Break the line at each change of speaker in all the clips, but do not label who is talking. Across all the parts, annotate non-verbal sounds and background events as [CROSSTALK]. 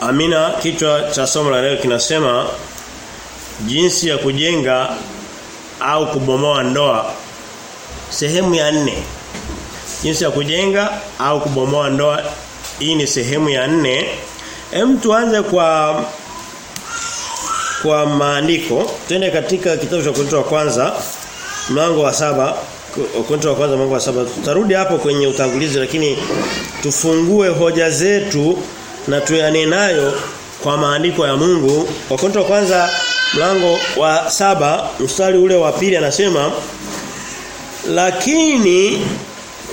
Amina kichwa cha somo la leo kinasema jinsi ya kujenga au kubomoa ndoa. Sehemu ya nne. Jinsi ya kujenga au kubomoa ndoa. Hii ni sehemu ya nne. Hem tuanze kwa kwa maandiko. Twende katika kitabu cha wa kwanza mlango wa saba. Wa kwanza mlango wa saba. Tutarudi hapo kwenye utangulizi lakini tufungue hoja zetu na tuyane nayo kwa maandiko ya Mungu. Wakorintho wa kwanza mlango wa saba mstari ule wa pili anasema lakini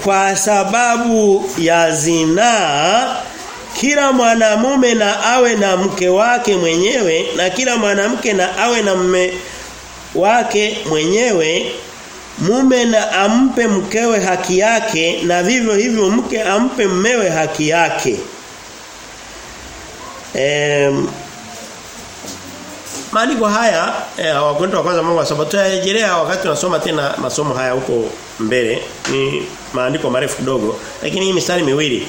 kwa sababu ya zinaa kila mwanamume na awe na mke wake mwenyewe na kila mwanamke na awe na mme wake mwenyewe mume na ampe mkewe haki yake na vivyo hivyo mke ampe mmewe haki yake Em, maandiko haya eh, wakwenda kwanza mambo ya sabato yarejelea wakati tunasoma tena masomo haya huko mbele. Ni maandiko marefu kidogo lakini hii mistari miwili.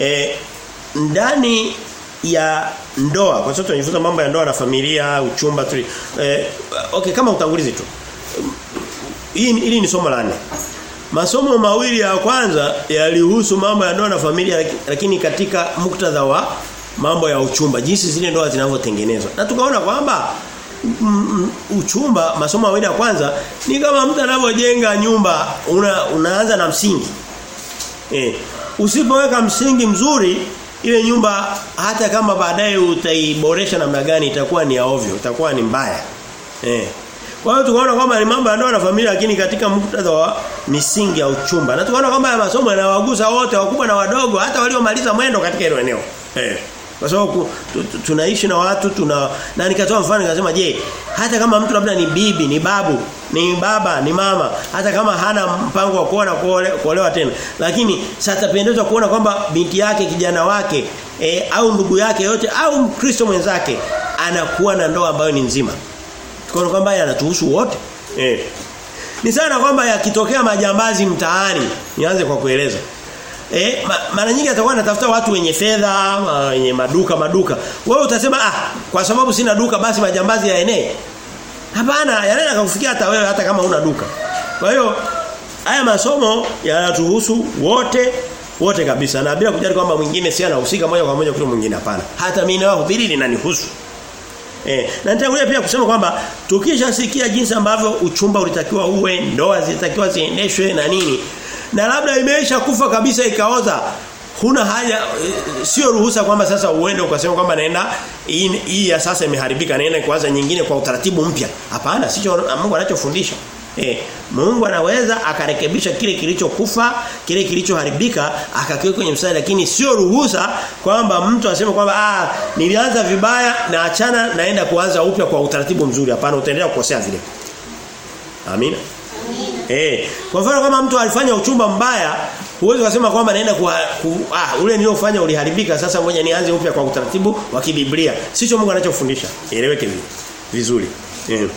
Eh, ndani ya ndoa kwa sababu tunajifunza mambo ya ndoa na familia uchumba tu eh, okay kama utangulizi tu. Hii hili ni somo la nne. Masomo mawili ya kwanza yalihusu mambo ya ndoa na familia lakini katika muktadha wa mambo ya uchumba jinsi zile ndoa zinavyotengenezwa. Na tukaona kwamba uchumba masomo mawili ya kwanza ni kama mtu anavyojenga nyumba una, unaanza na msingi. Eh usipoweka msingi mzuri ile nyumba hata kama baadaye utaiboresha namna gani itakuwa ni ovyo itakuwa ni mbaya. Eh kwa hiyo tukaona kwamba ni mambo ya ndoa na familia lakini katika muktadha wa misingi ya uchumba. Na tukaona kwamba masomo yanawagusa wote wakubwa na wadogo hata waliomaliza mwendo katika hilo eneo. Eh kwa sababu tunaishi na watu tuna na nikatoa mfano nikasema je hata kama mtu labda ni bibi ni babu ni baba ni mama hata kama hana mpango wa kuona na kuolewa tena lakini satapendezwa kuona kwamba binti yake kijana wake e, au ndugu yake yote au mkristo mwenzake anakuwa na ndoa ambayo ni nzima. Tukaona kwamba yanatuhusu wote. Eh. Ni sana kwamba yakitokea majambazi mtaani nianze kwa kueleza Eh, ma, mara nyingi atakuwa anatafuta watu wenye fedha, wenye maduka maduka. Wewe utasema ah, kwa sababu sina duka basi majambazi yaenee. Hapana, yanaenda kukufikia hata wewe hata kama una duka. Kwa hiyo haya masomo yanatuhusu wote wote kabisa na bila kujali kwamba mwingine si anahusika moja kwa moja kuliko mwingine hapana. Hata mimi na hubiri linanihusu. Eh, na nitakuja pia kusema kwamba tukishasikia jinsi ambavyo uchumba ulitakiwa uwe, ndoa zilitakiwa ziendeshwe na nini, na labda imeisha kufa kabisa ikaoza huna haja sio ruhusa kwamba sasa uende ukasema kwamba naenda hii ya sasa imeharibika naenda kuanza nyingine kwa utaratibu mpya. Hapana sicho Mungu anachofundisha. Eh Mungu anaweza akarekebisha kile kilichokufa kile kilichoharibika akakiweka kwenye mstari lakini sio ruhusa kwamba mtu aseme kwamba ah nilianza vibaya na achana naenda kuanza upya kwa utaratibu mzuri. Hapana utaendelea kukosea vile. Amina Eh, kwa mfano kama mtu alifanya uchumba mbaya, huwezi kusema kwamba naenda kwa ku ah ule niliofanya uliharibika sasa ngoja nianze upya kwa utaratibu wa kibiblia. Sicho Mungu anachofundisha. Eleweke vizuri. Eh.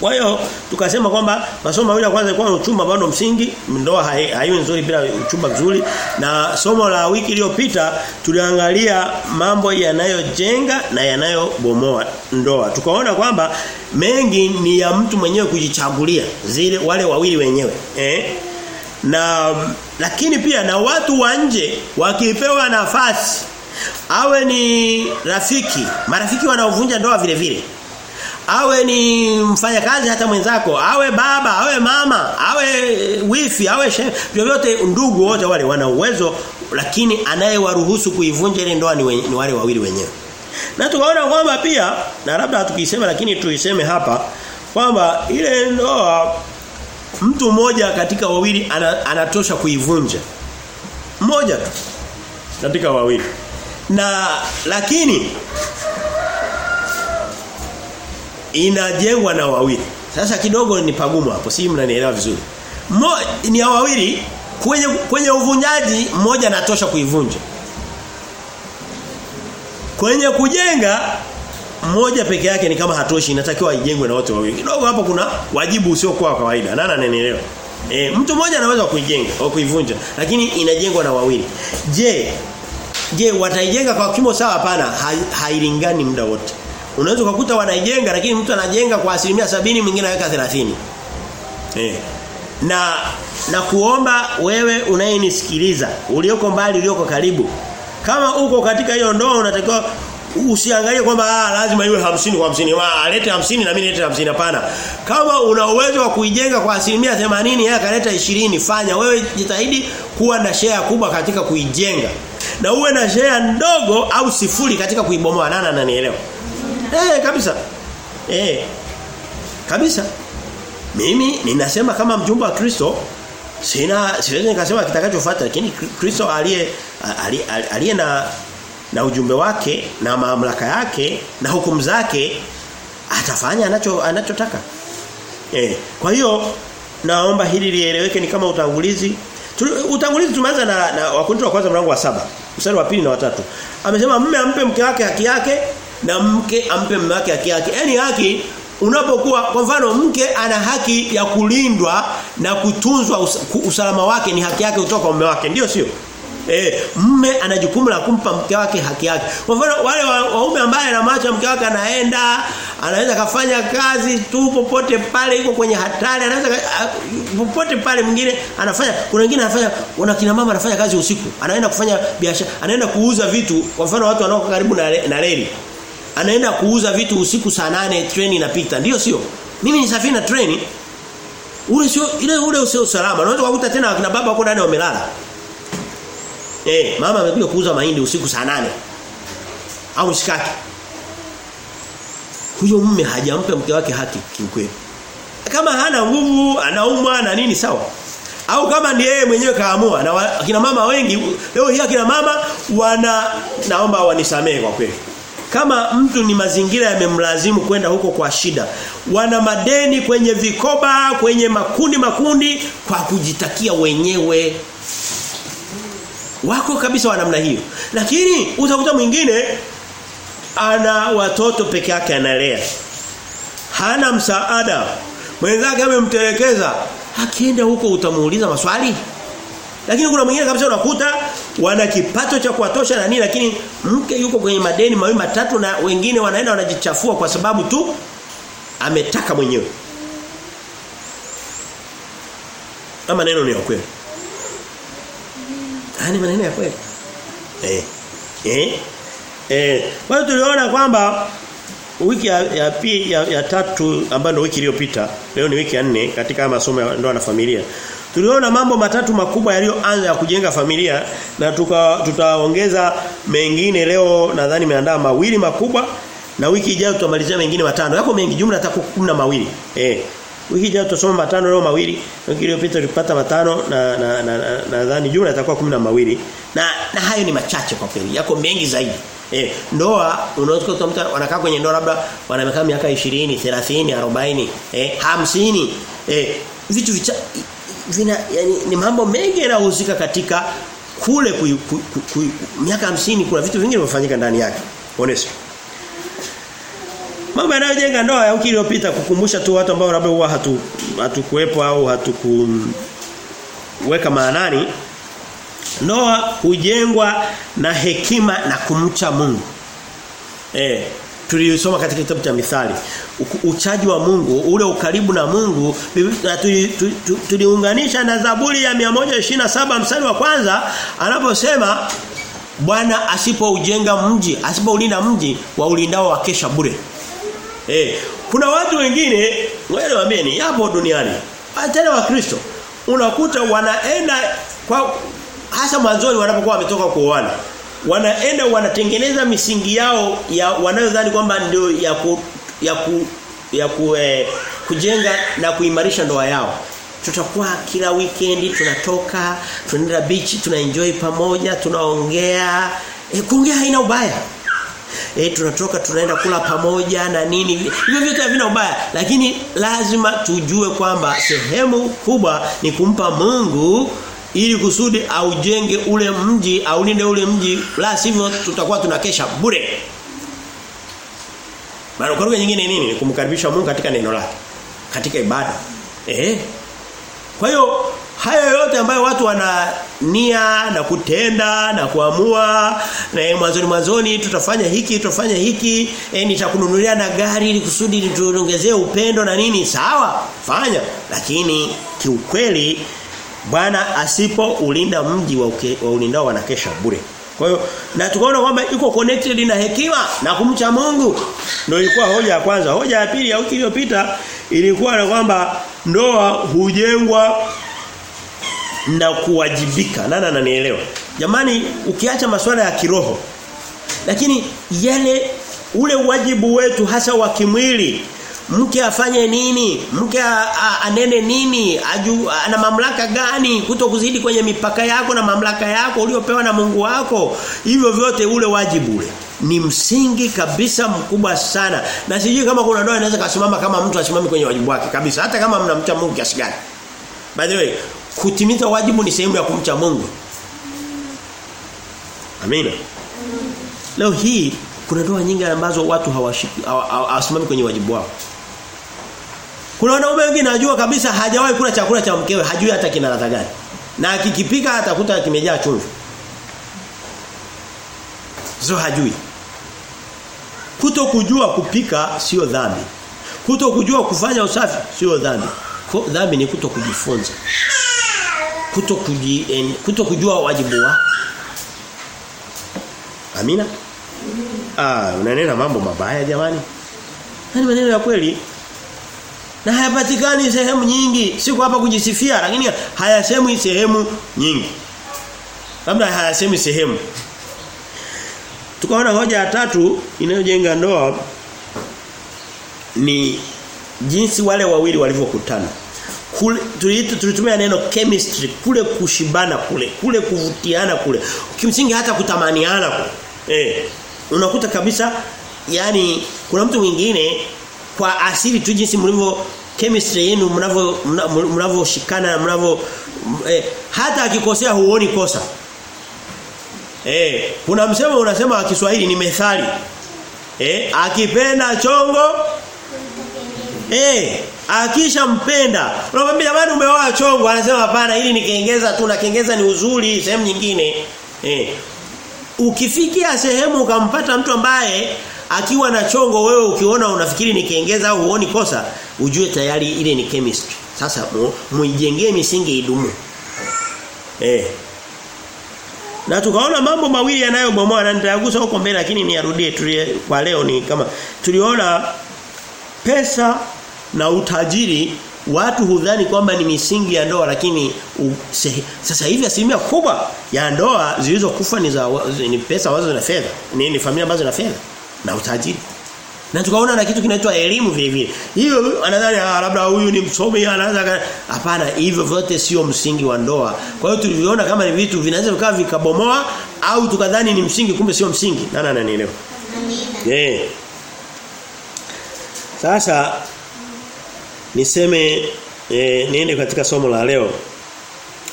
Kwa hiyo tukasema kwamba masomo mawili ya kwanza ilikuwa uchumba bado msingi, ndoa haiwi nzuri bila uchumba mzuri na somo la wiki iliyopita tuliangalia mambo yanayojenga na yanayobomoa ndoa. Tukaona kwamba mengi ni ya mtu mwenyewe kujichagulia zile wale wawili wenyewe. Eh? Na lakini pia na watu wa nje wakipewa nafasi awe ni rafiki, marafiki wanaovunja ndoa vile vile awe ni mfanyakazi hata mwenzako. Awe baba awe mama awe wifi awe vyovyote ndugu wote wale wana uwezo lakini anayewaruhusu kuivunja ile ndoa ni, we, ni wale wawili wenyewe. Na tukaona kwamba pia na labda tukisema lakini tuiseme hapa kwamba ile ndoa mtu mmoja katika wawili ana, anatosha kuivunja. Mmoja tu katika wawili. Na lakini inajengwa na wawili. Sasa kidogo ni pagumu hapo, si mnanielewa vizuri. Mo, ni ya wawili kwenye kwenye uvunjaji mmoja anatosha kuivunja. Kwenye kujenga mmoja peke yake ni kama hatoshi inatakiwa ijengwe na wote wawili. Kidogo hapo kuna wajibu usio kwa kawaida. Nani ananielewa? E, mtu mmoja anaweza kuijenga au kuivunja lakini inajengwa na wawili. Je, je wataijenga kwa kimo sawa hapana hailingani muda wote unaweza kukuta wanaijenga lakini mtu anajenga kwa asilimia sabini mwingine anaweka 30 eh. Na na kuomba wewe unayenisikiliza ulioko mbali ulioko karibu. Kama uko katika hiyo ndoa unatakiwa usiangalie kwamba ah lazima iwe 50 kwa 50 ah alete 50 na mimi nilete 50 hapana. Kama una uwezo wa kuijenga kwa asilimia 80 yeye akaleta 20 fanya. Wewe jitahidi kuwa na share kubwa katika kuijenga. Na uwe na share ndogo au sifuri katika kuibomoa. Nana ananielewa eh kabisa eh kabisa mimi ninasema kama mjumbe wa Kristo sina siwezi nikasema kitakachofuata lakini Kristo aliye aliye na na ujumbe wake na mamlaka yake na hukumu zake atafanya anacho anachotaka. Eh, kwa hiyo naomba hili lieleweke ni kama utangulizi. Utangulizi tumeanza na, na Wakorintho wa kwanza mlango wa saba mstari wa pili na watatu. Amesema mume ampe mke wake haki yake na mke ampe mume wake haki yake. Yaani haki unapokuwa kwa mfano mke ana haki ya kulindwa na kutunzwa us, usalama wake ni haki yake kutoka kwa mume wake ndio sio Eh, mme ana jukumu la kumpa mke wake haki yake. Kwa mfano wale waume ambaye anamwacha mke wake anaenda, anaweza kafanya kazi tu popote pale yuko kwenye hatari, anaweza popote pale mwingine anafanya kuna wengine anafanya kuna kina mama anafanya kazi usiku, anaenda kufanya biashara, anaenda kuuza vitu, kwa mfano watu wanao karibu na, na reli. Anaenda kuuza vitu usiku saa nane treni inapita. Ndio sio? Mimi nisafiri na treni. Ule sio ile ule sio salama. Unaweza kukuta tena akina baba wako ndani wamelala. Eh, mama amekuja kuuza mahindi usiku saa nane Au mshikaki. Huyo mume hajampa mke wake haki kiukweli. Kama hana nguvu, anaumwa na nini sawa. Au kama ndiye yeye mwenyewe kaamua na akina mama wengi leo hii akina mama wana naomba wanisamee kwa kweli. Kama mtu ni mazingira yamemlazimu kwenda huko kwa shida, wana madeni kwenye vikoba, kwenye makundi makundi kwa kujitakia wenyewe wako kabisa wa namna hiyo. Lakini utakuta mwingine ana watoto peke yake analea. Hana msaada. Mwenzake amemtelekeza. Akienda huko utamuuliza maswali. Lakini kuna mwingine kabisa unakuta wana kipato cha kuwatosha na nini lakini mke yuko kwenye madeni mawili matatu na wengine wanaenda wanajichafua kwa sababu tu ametaka mwenyewe. Kama neno ni ya kweli. Ani maneno ya kweli. Eh. Eh. Eh, kwa hiyo tuliona kwamba wiki ya ya, ya, ya tatu ambayo ndio wiki iliyopita, leo ni wiki ya nne katika masomo ya ndoa na familia. Tuliona mambo matatu makubwa yaliyoanza ya kujenga familia na tuka tutaongeza mengine leo nadhani nimeandaa mawili makubwa na wiki ijayo tutamalizia mengine matano. Yako mengi jumla hata na mawili. Eh. Wiki ijayo tutasoma matano leo mawili. Wiki iliyopita tulipata matano na na nadhani na, na, jumla kumi na mawili. Na na hayo ni machache kwa kweli. Yako mengi zaidi. Eh, ndoa unaweza kukuta wanakaa kwenye ndoa labda wanamekaa miaka 20, 30, 40, eh 50. Eh vitu vicha, vina yani, ni mambo mengi yanayohusika katika kule kui, kui, kui, kui, miaka 50 kuna vitu vingi vimefanyika ndani yake. Onesmo. Mambo yanayojenga ndoa ya wiki iliyopita kukumbusha tu watu ambao labda huwa hatu hatukuepo au hatukuweka maanani ndoa hujengwa na hekima na kumcha Mungu. Eh tulisoma katika kitabu cha Mithali. Uchaji wa Mungu, ule ukaribu na Mungu tuliunganisha na Zaburi ya 127 mstari wa kwanza anaposema Bwana asipoujenga mji, asipoulinda mji, waulindao wakesha bure. Eh, kuna watu wengine, ngoja niwaambieni, hapo duniani, hata wa Kristo, unakuta wanaenda kwa hasa mwanzoni wanapokuwa wametoka kuoana. Wanaenda wanatengeneza misingi yao ya wanayodhani kwamba ndio ya ku, ya ku, ya ku, eh, kujenga na kuimarisha ndoa yao. Tutakuwa kila weekend tunatoka, tunaenda beach, tunaenjoy pamoja, tunaongea. E, kuongea haina ubaya. Eh tunatoka tunaenda kula pamoja na nini. Hivyo vyote havina ubaya, lakini lazima tujue kwamba sehemu kubwa ni kumpa Mungu ili kusudi aujenge ule mji, aulinde ule mji, la sivyo tutakuwa tunakesha bure. Maana kwa nyingine nini? Ni kumkaribisha Mungu katika neno lake, katika ibada. Eh? Kwa hiyo hayo yote ambayo watu wana nia na kutenda na kuamua na mwanzoni mwanzoni tutafanya hiki tutafanya hiki e, nitakununulia na gari ili kusudi nituongezee upendo na nini sawa fanya lakini kiukweli Bwana asipo ulinda mji wa, uke, wa ulindao wanakesha bure kwa hiyo na tukaona kwamba iko connected na hekima na kumcha Mungu. Ndio ilikuwa hoja ya kwanza. Hoja ya pili ya wiki iliyopita ilikuwa na kwamba ndoa hujengwa na kuwajibika. Nani ananielewa? Jamani ukiacha masuala ya kiroho lakini yale ule wajibu wetu hasa wa kimwili mke afanye nini? Mke anene nini? Aju, ana mamlaka gani kuto kuzidi kwenye mipaka yako na mamlaka yako uliopewa na Mungu wako? Hivyo vyote ule wajibu ule. Ni msingi kabisa mkubwa sana. Na sijui kama kuna ndoa inaweza kusimama kama mtu asimame kwenye wajibu wake kabisa. Hata kama mnamcha Mungu kiasi gani. By the way kutimiza wajibu ni sehemu ya kumcha Mungu. Amina. Leo hii kuna ndoa nyingi ambazo watu hawashiki hawasimami kwenye wajibu wao kuna wanaume wengi najua kabisa hajawahi kula chakula cha mkewe, hajui hata kina ladha gani. Na akikipika atakuta kimejaa chumvi. Zo hajui. Kuto kujua kupika sio dhambi. Kuto kujua kufanya usafi sio dhambi. Dhambi ni kuto kujifunza. Kuto kuji, en, kuto kujua wajibu wako. Amina? Ah, unanena mambo mabaya jamani. Hani maneno ya kweli na hayapatikani sehemu nyingi. Siko hapa kujisifia lakini hayasemwi sehemu nyingi. Labda hayasemwi sehemu. Tukaona hoja ya tatu inayojenga ndoa ni jinsi wale wawili walivyokutana. Tulitumia neno chemistry kule kushibana kule kule kuvutiana kule. Kimsingi hata kutamaniana kule. Eh unakuta kabisa yani kuna mtu mwingine kwa asili tu jinsi mlivyo chemistry yenu mnavyo mnavyoshikana mnavyo eh, hata akikosea huoni kosa. Eh, kuna msemo unasema wa Kiswahili ni methali. Eh, akipenda chongo eh akisha mpenda. Unamwambia bado umeoa chongo anasema hapana hili ni kengeza tu na kengeza ni uzuri sehemu nyingine. Eh. Ukifikia sehemu ukampata mtu ambaye akiwa na chongo wewe ukiona unafikiri ni kiengeza au huoni kosa ujue tayari ile ni chemistry. Sasa muijengee misingi idumu. Eh. Na tukaona mambo mawili yanayobomoa na nitayagusa huko mbele lakini niarudie kwa leo ni kama tuliona pesa na utajiri watu hudhani kwamba ni misingi ya ndoa lakini u, se, sasa hivi asilimia kubwa ya ndoa zilizokufa ni za ni pesa ambazo na fedha. Ni, ni familia ambazo na fedha na utajiri. Na tukaona na kitu kinaitwa elimu vile vile. Hiyo anadhani labda huyu ni msomi anaanza hapana hivyo vyote sio msingi wa ndoa. Kwa hiyo tuliviona kama ni vitu vinaweza vikawa vikabomoa au tukadhani ni msingi kumbe sio msingi. Ananielewa? Amina. Eh. Sasa niseme eh, niende katika somo la leo.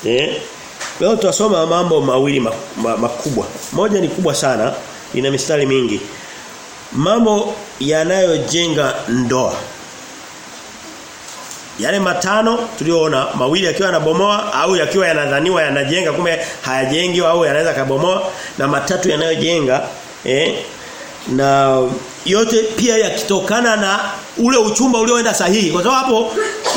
Eh? Leo tutasoma mambo mawili makubwa. Moja ni kubwa sana, ina mistari mingi mambo yanayojenga ndoa. Yale matano tulioona mawili yakiwa yanabomoa au yakiwa yanadhaniwa yanajenga kumbe hayajengi au yanaweza kabomoa na matatu yanayojenga eh na yote pia yakitokana na ule uchumba ulioenda sahihi. Kwa sababu hapo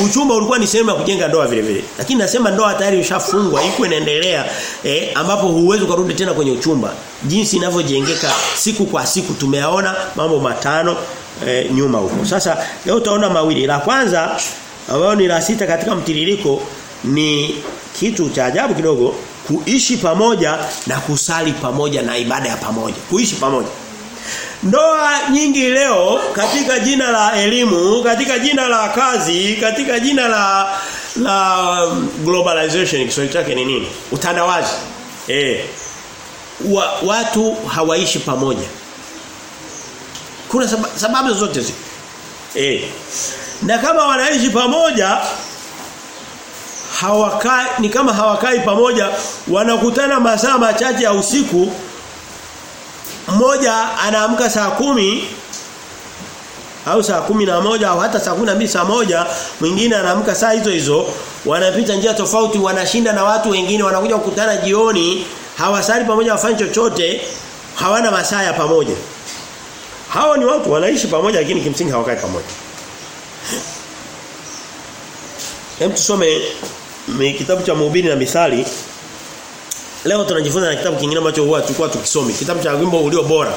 uchumba ulikuwa ni sehemu ya kujenga ndoa vile vile. Lakini nasema ndoa tayari ishafungwa iko inaendelea eh, ambapo huwezi kurudi tena kwenye uchumba. Jinsi inavyojengeka siku kwa siku tumeaona mambo matano eh, nyuma huko. Sasa leo utaona mawili. La kwanza ambayo ni la sita katika mtiririko ni kitu cha ajabu kidogo kuishi pamoja na kusali pamoja na ibada ya pamoja. Kuishi pamoja Ndoa nyingi leo katika jina la elimu, katika jina la kazi, katika jina la la globalization Kiswahili chake ni nini? Utandawazi. Eh. Wa, watu hawaishi pamoja. Kuna sababu, sababu zote zi. Eh. Na kama wanaishi pamoja hawakai ni kama hawakai pamoja wanakutana masaa machache ya usiku mmoja anaamka saa kumi au saa kumi na moja au hata saa kumi na mbili saa moja mwingine anaamka saa hizo hizo. Wanapita njia tofauti wanashinda na watu wengine wanakuja kukutana jioni hawasali pamoja wafanye chochote hawana masaa ya pamoja. Hao ni watu wanaishi pamoja lakini kimsingi hawakai pamoja. Hem tusome kitabu cha Mhubiri na Mithali Leo tunajifunza na kitabu kingine ambacho huwa tulikuwa tukisomi, kitabu cha wimbo ulio bora.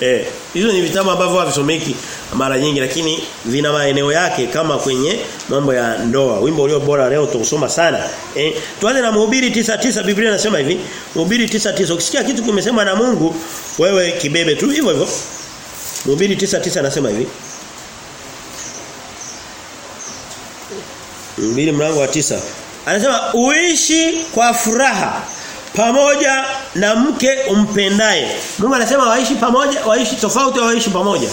Eh, hizo ni vitabu ambavyo havisomeki mara nyingi lakini vina maeneo yake kama kwenye mambo ya ndoa. Wimbo ulio bora leo tutasoma sana. Eh, tuanze na Mhubiri 9:9 Biblia inasema hivi. Mhubiri 9:9 ukisikia kitu kimesemwa na Mungu, wewe kibebe tu hivyo hivyo. Mhubiri 9:9 anasema hivi. Mhubiri mlango wa tisa Anasema uishi kwa furaha pamoja na mke umpendaye. Mungu anasema waishi pamoja, waishi tofauti au waishi pamoja.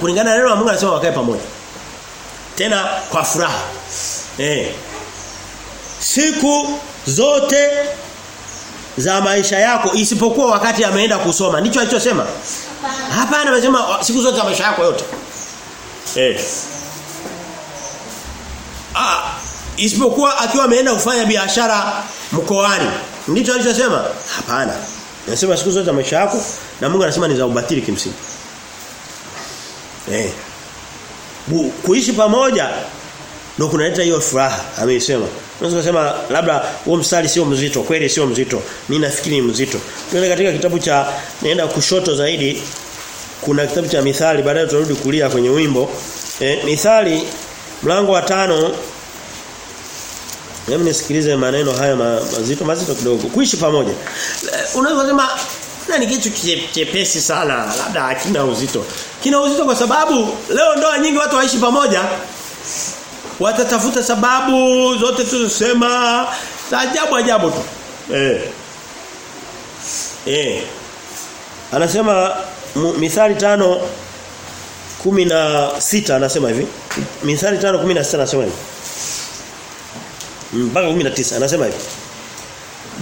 Kulingana na neno la Mungu anasema wakae pamoja. Tena kwa furaha. Eh. Siku zote za maisha yako isipokuwa wakati ameenda kusoma. Ndicho alichosema. Hapana amesema siku zote za maisha yako yote. Eh. Ah, isipokuwa akiwa ameenda kufanya biashara mkoani. Ndicho alichosema? Hapana. Anasema siku zote za maisha yako na Mungu anasema ni za ubatili kimsingi. Eh. Bu, kuishi pamoja ndio kunaleta hiyo furaha, amesema. Unaweza kusema labda huo mstari sio mzito, kweli sio mzito. Mimi nafikiri ni mzito. Tuende katika kitabu cha naenda kushoto zaidi kuna kitabu cha Mithali baadaye tutarudi kulia kwenye wimbo. Eh, Mithali mlango wa tano Hebu nisikilize maneno haya mazito mazito kidogo. Kuishi pamoja. Unaweza kusema na ni kitu chepesi sana, labda hakina uzito. Kina uzito kwa sababu leo ndoa nyingi watu waishi pamoja. Watatafuta sababu zote tuzosema ajabu ajabu tu. Eh. Eh. Anasema Mithali tano kumi na sita anasema hivi. Mithali tano kumi na sita anasema hivi mpaka 19 anasema hivi.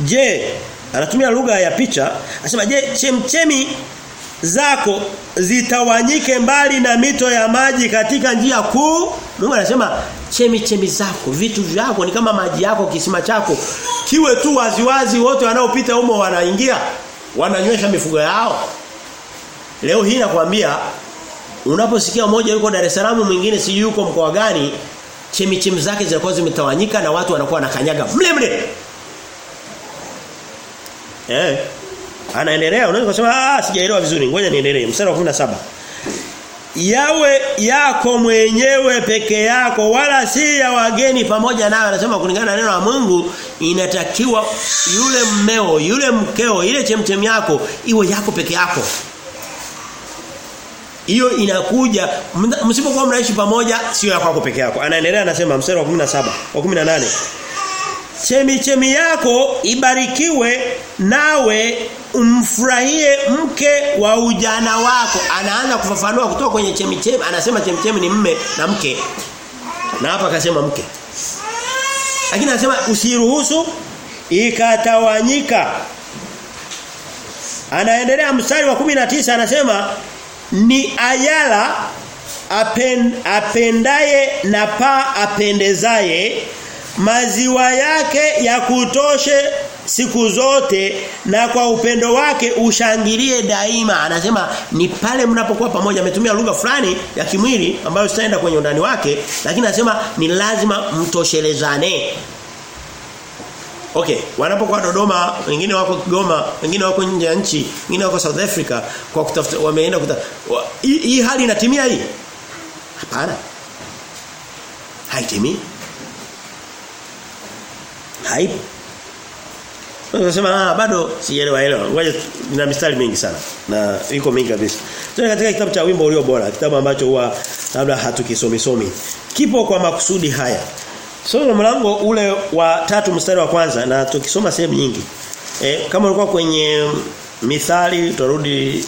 Je, anatumia lugha ya picha, anasema je, chemchemi zako zitawanyike mbali na mito ya maji katika njia kuu? Mungu anasema chemi chemi zako, vitu vyako ni kama maji yako, kisima chako. Kiwe tu waziwazi wote wanaopita humo wanaingia, wananywesha mifugo yao. Leo hii nakwambia unaposikia mmoja yuko Dar es Salaam mwingine si yuko mkoa gani chemichemi zake zinakuwa zimetawanyika na watu wanakuwa wanakanyaga mle mle. Eh. Anaendelea unaweza kusema ah sijaelewa vizuri ngoja niendelee mstari wa 17. Yawe yako mwenyewe peke yako wala si ya wageni pamoja nawe anasema kulingana na neno la Mungu inatakiwa yule mmeo yule mkeo ile chemchem yako iwe yako peke yako hiyo inakuja msipokuwa mnaishi pamoja sio ya kwako peke yako. Anaendelea anasema mstari wa 17 wa 18. Chemi chemi yako ibarikiwe nawe umfurahie mke wa ujana wako. Anaanza kufafanua kutoka kwenye chemi chemi anasema chemi chemi ni mme na mke. Na hapa akasema mke. Lakini anasema usiruhusu ikatawanyika. Anaendelea mstari wa 19 anasema ni ayala apen, apendaye na pa apendezaye maziwa yake ya kutoshe siku zote na kwa upendo wake ushangilie daima. Anasema ni pale mnapokuwa pamoja. Ametumia lugha fulani ya kimwili ambayo sitaenda kwenye undani wake lakini anasema ni lazima mtoshelezane Okay, wanapokuwa Dodoma, wengine wako Kigoma, wengine wako nje ya nchi, wengine wako South Africa kwa kutafuta wameenda kutafuta. Hii hali inatimia hii? Hapana. Haitimii. Haipo. Unasema ah bado sijaelewa hilo. Ngoja na mistari mingi sana na iko mingi kabisa. Tuna katika kitabu cha wimbo ulio bora, kitabu ambacho huwa labda hatukisomi somi. Kipo kwa makusudi haya. Somo la mlango ule wa tatu mstari wa kwanza na tukisoma sehemu nyingi. E, kama ulikuwa kwenye mithali utarudi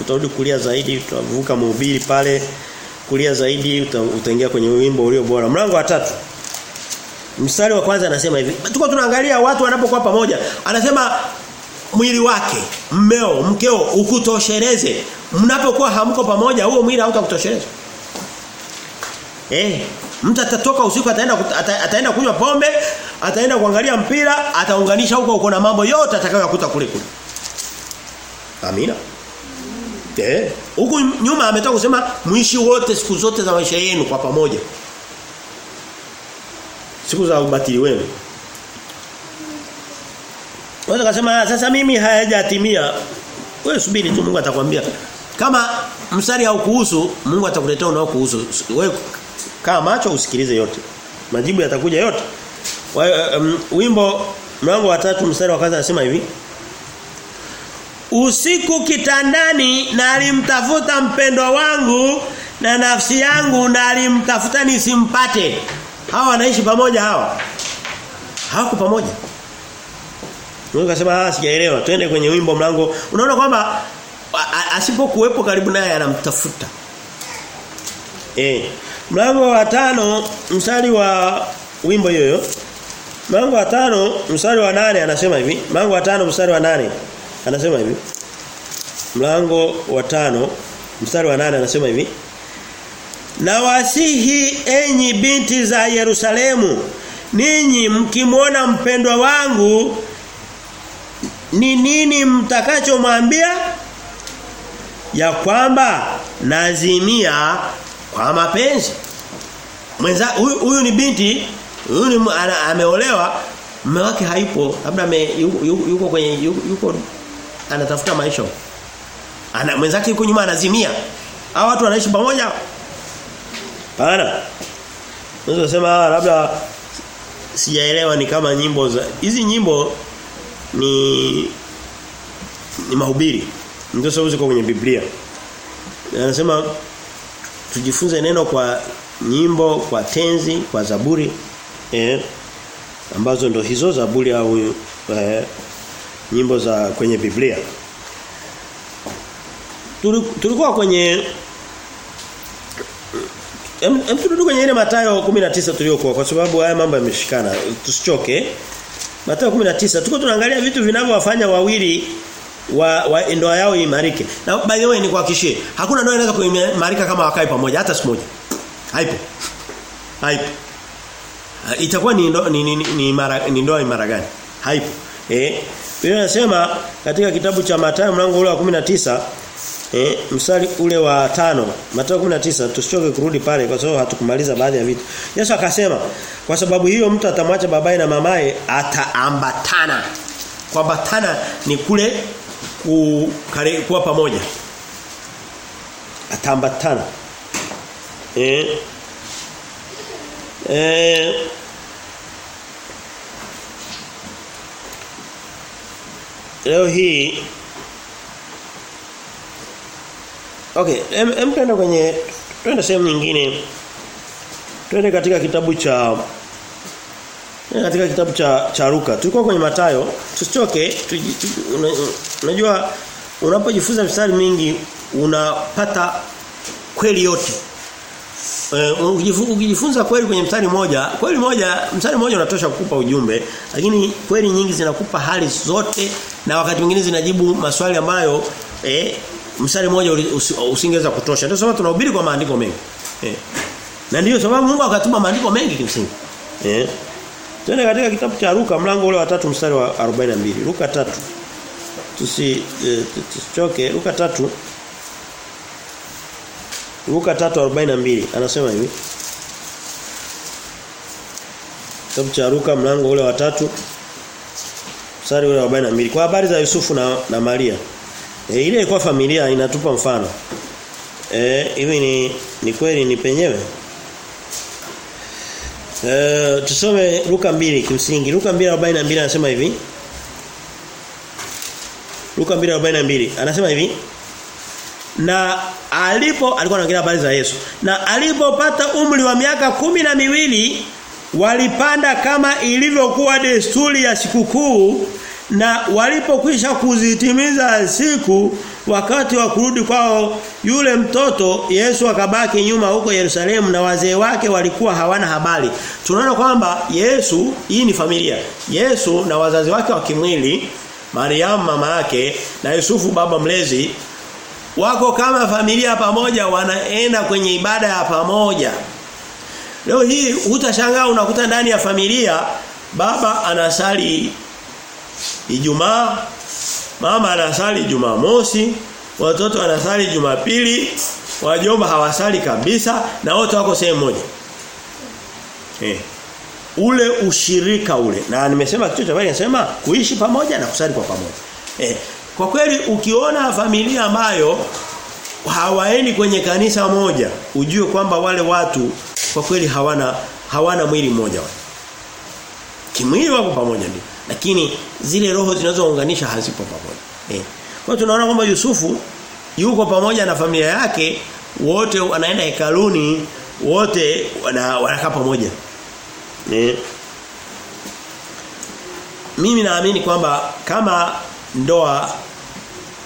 utarudi kulia zaidi utavuka mhubiri pale kulia zaidi utaingia kwenye wimbo ulio bora. Mlango wa tatu. Mstari wa kwanza anasema hivi. Tuko tunaangalia watu wanapokuwa pamoja. Anasema mwili wake, mmeo, mkeo ukutoshereze mnapokuwa hamko pamoja huo mwili hautakutosheleza. Eh, mtu atatoka usiku ataenda ata, ataenda kunywa pombe, ataenda kuangalia mpira, ataunganisha huko uko na mambo yote atakayokuta kule kule. Amina. Eh, huko nyuma ametoka kusema muishi wote siku zote za maisha yenu kwa pamoja. Siku za ubatili wenu. Waweza kusema sasa mimi hayajatimia. Wewe subiri tu Mungu atakwambia. Kama mstari haukuhusu, Mungu atakuletea unaokuhusu. Wewe kaa macho usikilize yote. Majibu yatakuja yote. Um, wimbo mlango wa tatu mstari wa kwanza anasema hivi. Usiku kitandani na alimtafuta mpendwa wangu na nafsi yangu na alimtafuta nisimpate. Hawa wanaishi pamoja hawa. Hawako pamoja. Mungu akasema ah sijaelewa. Twende kwenye wimbo mlango. Unaona kwamba asipokuwepo karibu naye anamtafuta. Eh. Mlango wa tano mstari wa wimbo hiyo Mlango wa tano mstari wa nane anasema hivi. Mlango wa tano mstari wa nane anasema hivi. Mlango wa tano mstari wa nane anasema hivi. Na wasihi enyi binti za Yerusalemu ninyi mkimwona mpendwa wangu ni nini mtakachomwambia ya kwamba nazimia kwa mapenzi mwenza huyu ni binti huyu ni ameolewa mume wake haipo labda yuko, yuko kwenye yuko, yuko anatafuta maisha ana mwenzake yuko nyuma anazimia hao watu wanaishi pamoja Pana. Unaweza kusema labda sijaelewa ni kama nyimbo za hizi nyimbo ni ni mahubiri. Ndio sababu ziko kwenye Biblia. Anasema tujifunze neno kwa nyimbo, kwa tenzi, kwa zaburi eh ambazo ndo hizo zaburi au eh, nyimbo za kwenye Biblia. Tulikuwa kwenye Em, turudi kwenye ile Mathayo 19 tuliokuwa kwa sababu haya mambo yameshikana. Tusichoke. Mathayo 19 tuko tunaangalia vitu vinavyowafanya wawili wa, wa ndoa yao imarike. Na by the way ni kuhakishie, hakuna ndoa inaweza kuimarika kama wakae pamoja hata siku moja. Haipo. Haipo. Itakuwa ni ndoa ni ni, ni, mara, ni ndoa imara gani? Haipo. Eh? Biblia inasema katika kitabu cha Mathayo mlango ule wa 19 Eh, mstari ule wa tano Mathayo 19 tusichoke kurudi pale kwa sababu hatukumaliza baadhi ya vitu. Yesu akasema kwa sababu hiyo mtu atamwacha babaye na mamaye ataambatana. Kuambatana ni kule ku, kuwa pamoja. Ataambatana. Eh, eh, Leo hii Okay, em, em kwenye tuende sehemu nyingine. Tuende katika kitabu cha katika kitabu cha cha Luka. Tulikuwa kwenye Matayo, tusichoke, unajua unapojifunza mstari mingi unapata kweli yote. Uh, ukijifunza kweli kwenye mstari moja, kweli moja, mstari moja unatosha kukupa ujumbe, lakini kweli nyingi zinakupa hali zote na wakati mwingine zinajibu maswali ambayo eh mstari mmoja usingeweza kutosha. Ndio sababu tunahubiri kwa maandiko mengi. Eh. Na ndiyo sababu Mungu akatuma maandiko mengi kimsingi. Eh. Twende katika kitabu cha Luka mlango ule wa 3 mstari wa 42. Luka 3. Tusi e, tusichoke Luka 3. Luka 3:42 anasema hivi. Kitabu cha Luka mlango ule wa 3 mstari ule wa 42. Kwa habari za Yusufu na, na Maria. E, ile ilikuwa familia inatupa mfano. Eh hivi ni ni kweli ni penyewe. Eh tusome Luka mbili kimsingi. Luka 2:42 anasema hivi. Luka 2:42 anasema hivi. Na alipo alikuwa anaongelea habari za Yesu. Na alipopata umri wa miaka kumi na miwili walipanda kama ilivyokuwa desturi ya sikukuu na walipokwisha kuzitimiza siku wakati wa kurudi kwao yule mtoto Yesu akabaki nyuma huko Yerusalemu na wazee wake walikuwa hawana habari. Tunaona kwamba Yesu hii ni familia. Yesu na wazazi wake wa kimwili, Mariamu mama yake na Yusufu baba mlezi wako kama familia pamoja wanaenda kwenye ibada ya pamoja. Leo hii utashangaa unakuta ndani ya familia baba anasali Ijumaa, mama anasali Jumamosi, watoto wanasali Jumapili, wajomba hawasali kabisa na wote wako sehemu moja. Eh. Ule ushirika ule. Na nimesema kitu cha nasema kuishi pamoja na kusali kwa pamoja. Eh. Kwa kweli ukiona familia ambayo hawaendi kwenye kanisa moja, ujue kwamba wale watu kwa kweli hawana hawana mwili mmoja wale. Kimwili wako pamoja ndio. Lakini zile roho zinazounganisha hazipo pamoja. Eh. Kwa tunaona kwamba Yusufu yuko pamoja na familia yake wote wanaenda hekaluni wote wana, wanakaa pamoja. Eh. Mimi naamini kwamba kama ndoa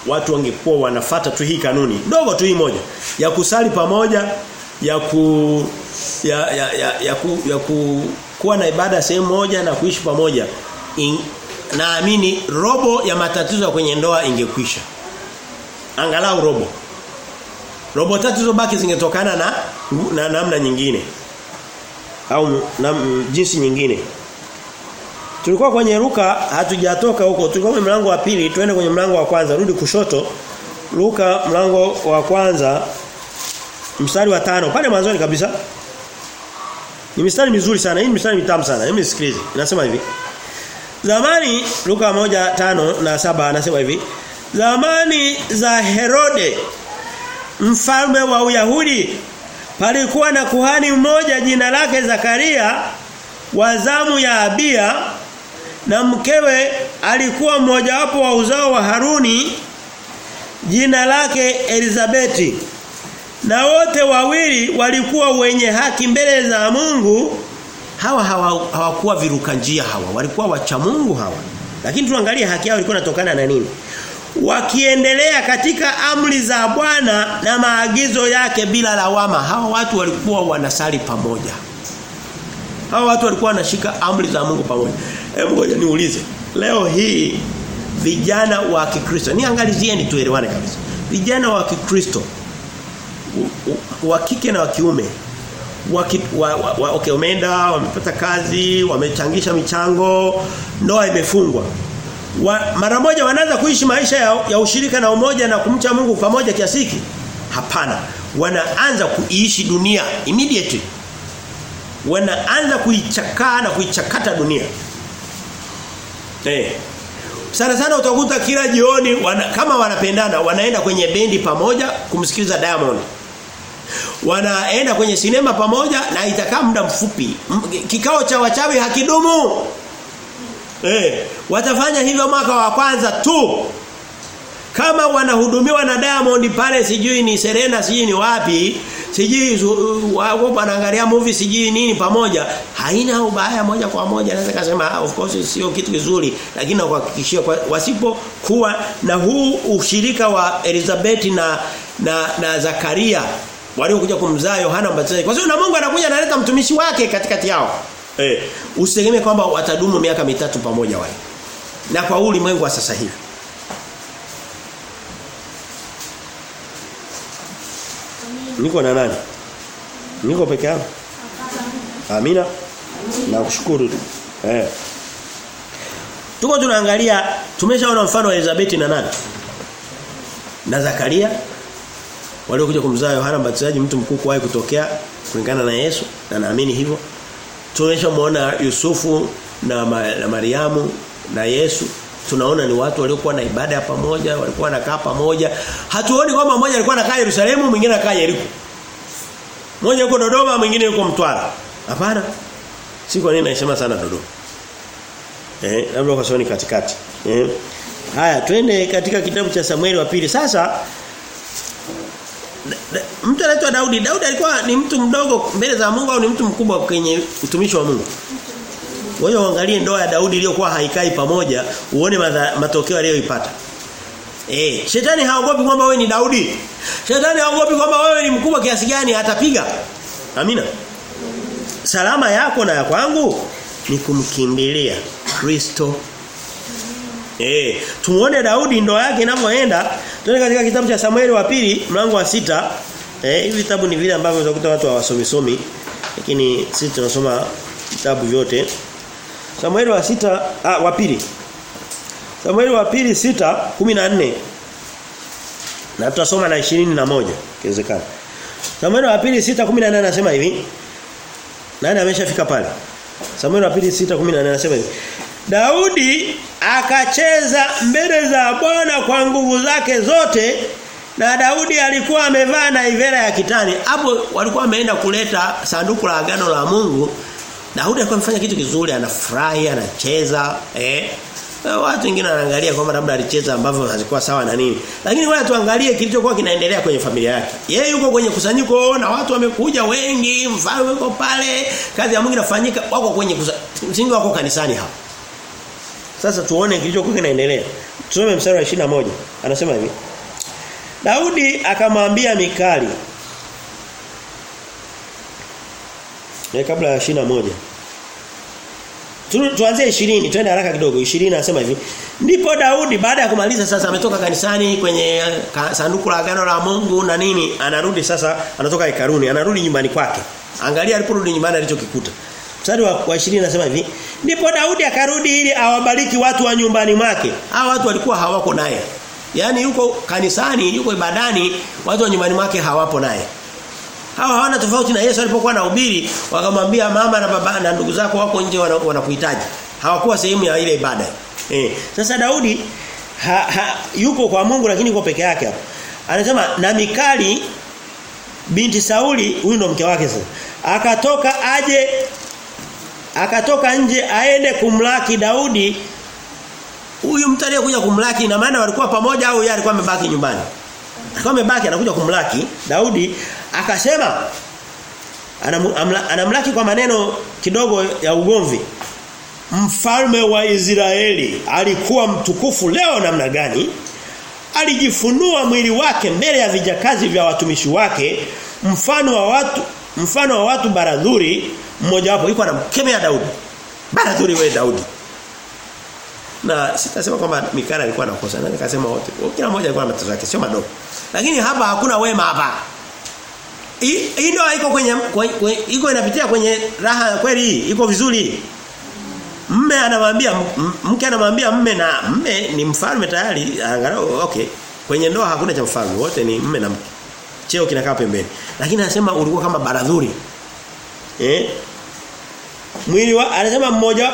watu wangekuwa wanafata tu hii kanuni ndogo tu hii moja ya kusali pamoja ya ku ya ya ya, ya, ku, ya ku, kuwa na ibada sehemu moja na kuishi pamoja naamini robo ya matatizo kwenye ndoa ingekwisha angalau robo robo tatu zobaki zingetokana na na namna nyingine au na jinsi nyingine Tulikuwa kwenye Luka hatujatoka huko. Tulikuwa kwenye mlango wa pili, tuende kwenye mlango wa kwanza, rudi kushoto. Luka mlango wa kwanza mstari wa tano pale mwanzoni kabisa. Ni mistari mizuri sana. Hii ni mistari mitamu sana. Hebu nisikilize. Inasema hivi. Zamani Luka moja tano na saba anasema hivi. Zamani za Herode mfalme wa Uyahudi palikuwa na kuhani mmoja jina lake Zakaria wa zamu ya Abia na mkewe alikuwa mmojawapo wa uzao wa Haruni jina lake Elizabeti na wote wawili walikuwa wenye haki mbele za Mungu hawa hawakuwa hawa viruka njia hawa walikuwa wacha Mungu hawa. Lakini tuangalie haki yao ilikuwa inatokana na nini. Wakiendelea katika amri za Bwana na maagizo yake bila lawama hawa watu walikuwa wanasali pamoja. Hawa watu walikuwa wanashika amri za Mungu pamoja. Hebu ngoja niulize. Leo hii vijana wa Kikristo niangalizieni tuelewane kabisa. Vijana wa Kikristo wa kike na wa kiume waki, wa, wa, wa, okay umeenda wamepata kazi wamechangisha michango ndoa imefungwa. Wa, mara moja wanaanza kuishi maisha ya, ya ushirika na umoja na kumcha Mungu pamoja kiasi hapana. Wanaanza kuishi dunia immediately. Wanaanza kuichakaa na kuichakata dunia. Eh. Sana sana utakuta kila jioni wana, kama wanapendana wanaenda kwenye bendi pamoja kumsikiliza Diamond wanaenda kwenye sinema pamoja na itakaa muda mfupi. Kikao cha wachawi hakidumu. Eh watafanya hivyo mwaka wa kwanza tu. Kama wanahudumiwa na Diamond pale sijui ni Serena sijui ni wapi sijui wako wanaangalia movie sijui nini pamoja haina ubaya moja kwa moja. Naweza kusema of course sio kitu kizuri lakini nakuhakikishia wasipokuwa na huu ushirika wa Elizabeth na na, na Zakaria waliokuja kumzaa Yohana Mbatizaji kwa sababu na Mungu anakuja analeta mtumishi wake katikati yao eh usitegemee kwamba watadumu miaka mitatu pamoja wale na kwa ulimwengu wa sasa hivi Niko na nani? Niko peke yangu. Amina. Na kushukuru. tu. Eh. Tuko tunaangalia tumeshaona mfano wa Elizabeth na nani? Na Zakaria waliokuja kumzaa Yohana Mbatizaji mtu mkuu kuwahi kutokea kulingana na Yesu na naamini hivyo. Tumeshamuona Yusufu na, ma, na Mariamu na Yesu tunaona ni watu waliokuwa na ibada ya pamoja, walikuwa wanakaa pamoja. Hatuoni kwamba mmoja alikuwa anakaa Yerusalemu, mwingine anakaa Yeriko. Mmoja yuko Dodoma, mwingine yuko Mtwara. Hapana. Si kwa nini naisema sana Dodoma. Eh, labda kwa sababu ni katikati. Eh. Haya, twende katika kitabu cha Samueli wa pili. Sasa mtu anaitwa Daudi. Daudi alikuwa ni mtu mdogo mbele za Mungu au ni mtu mkubwa kwenye utumishi wa Mungu? Wewe uangalie ndoa ya Daudi iliyokuwa haikai pamoja, uone matokeo aliyoipata. Eh, shetani haogopi kwamba wewe ni Daudi. Shetani haogopi kwamba wewe ni mkubwa kiasi gani atapiga. Amina. Salama yako na ya kwangu ni kumkimbilia Kristo. Eh, tumuone Daudi ndoa yake inavyoenda. Tuende katika kitabu cha Samueli wa pili mlango wa sita Eh, hivi vitabu ni vile ambavyo utakuta watu hawasomi somi. Lakini sisi tunasoma vitabu vyote. Samueli wa sita ah wa pili. Samueli wa pili sita kumi na nne na tutasoma na ishirini na moja ikiwezekana. Samueli wa pili sita kumi na nane anasema hivi. Nani ameshafika pale? Samueli wa pili sita kumi na nane anasema hivi. Daudi akacheza mbele za Bwana kwa nguvu zake zote na Daudi alikuwa amevaa na ivera ya kitani. Hapo walikuwa wameenda kuleta sanduku la agano la Mungu. Daudi alikuwa amefanya kitu kizuri, anafurahi, anacheza, eh. Watu wengine wanaangalia kwamba labda alicheza ambavyo hazikuwa sawa na nini. Lakini wewe tuangalie kilichokuwa kinaendelea kwenye familia yake. Yeye yuko kwenye kusanyiko na watu wamekuja wengi, mfalme yuko pale, kazi ya Mungu inafanyika, wako kwenye kusanyiko wako kanisani hapa. Sasa tuone kilichokuwa kinaendelea. Tusome mstari wa 21. Anasema hivi. Daudi akamwambia Mikali. Ni kabla ya 21. Tu, tuanzie 20, twende haraka kidogo. 20 anasema hivi. Ndipo Daudi baada ya kumaliza sasa ametoka kanisani kwenye sanduku la agano la Mungu na nini, anarudi sasa anatoka hekaruni, anarudi nyumbani kwake. Angalia aliporudi nyumbani alichokikuta. Mstari wa, wa 20 nasema hivi, ndipo Daudi akarudi ili awabariki watu wa nyumbani mwake. Hao watu walikuwa hawako naye. Yaani yuko kanisani, yuko ibadani, watu wa nyumbani mwake hawapo naye. Hawa hawana tofauti na Yesu alipokuwa anahubiri, wakamwambia mama na baba na ndugu zako wako nje wanakuhitaji. Hawakuwa sehemu ya ile ibada. Eh. Sasa Daudi ha, ha, yuko kwa Mungu lakini yuko peke yake hapo. Anasema na Mikali binti Sauli, huyu ndo mke wake sasa. Akatoka aje akatoka nje aende kumlaki Daudi. Huyu mtu aliyekuja kumlaki ina maana walikuwa pamoja au yeye alikuwa amebaki nyumbani? Alikuwa amebaki anakuja kumlaki Daudi. Akasema anamlaki kwa maneno kidogo ya ugomvi. Mfalme wa Israeli alikuwa mtukufu leo namna gani? Alijifunua mwili wake mbele ya vijakazi vya watumishi wake mfano wa watu mfano wa watu baradhuri mmoja wapo yuko anamkemea Daudi. Baradhuri wewe Daudi. Na sitasema kwamba Mikala alikuwa anakosa. Na nikasema wote kila mmoja alikuwa na matatizo yake sio madogo. Lakini hapa hakuna wema hapa. Hii ndio iko kwenye, kwenye iko inapitia kwenye raha kweli. Iko vizuri. Mme anamwambia mke anamwambia mme na mme ni mfalme tayari. Angalau okay. Kwenye ndoa hakuna cha mfalme. Wote ni mme na mke. Cheo kinakaa pembeni. Lakini anasema ulikuwa kama baradhuri eh mwili wa anasema mmoja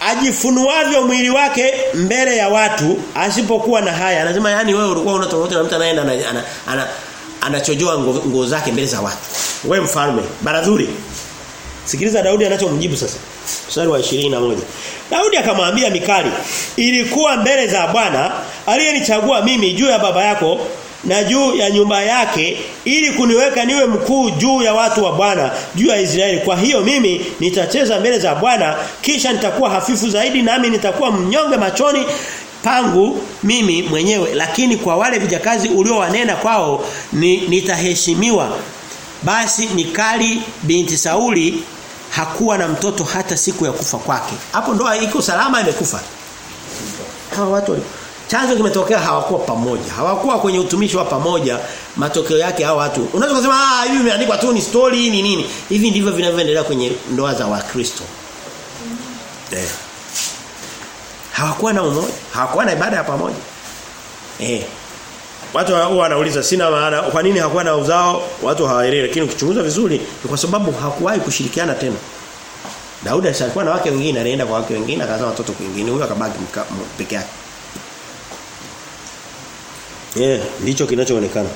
ajifunuavyo mwili wake mbele ya watu asipokuwa na haya. Anasema yani wewe ulikuwa una tofauti na mtu anaenda ana, ana, ana anachojoa nguo zake mbele za watu. Wewe mfalme barazuri sikiliza Daudi anachomjibu sasa. Mstari wa 21 Daudi akamwambia Mikali ilikuwa mbele za Bwana aliyenichagua mimi juu ya baba yako na juu ya nyumba yake ili kuniweka niwe mkuu juu ya watu wa Bwana juu ya Israeli. Kwa hiyo mimi nitacheza mbele za Bwana kisha nitakuwa hafifu zaidi nami nitakuwa mnyonge machoni pangu mimi mwenyewe. Lakini kwa wale vijakazi uliowanena kwao ni, nitaheshimiwa. Basi Mikali binti Sauli hakuwa na mtoto hata siku ya kufa kwake. Hapo ndoa iko salama imekufa? Hawa watu chanzo kimetokea hawakuwa pamoja. Hawakuwa kwenye utumishi wa pamoja matokeo yake hao watu. Unaweza kusema ah hivi imeandikwa tu ni story ni nini? Hivi ndivyo vinavyoendelea kwenye ndoa za wakristo. Mm. eh. Hawakuwa na umoja hawakuwa na ibada ya pamoja. Eh. Watu huwa wanauliza sina maana kwa nini hakuwa na uzao? Watu hawaelewi lakini ukichunguza vizuri ni kwa sababu hakuwahi kushirikiana tena. Daudi alikuwa na wake wengine alienda kwa wake wengine akazaa watoto wengine huyo akabaki peke yake Yeah, ndicho kinachoonekana.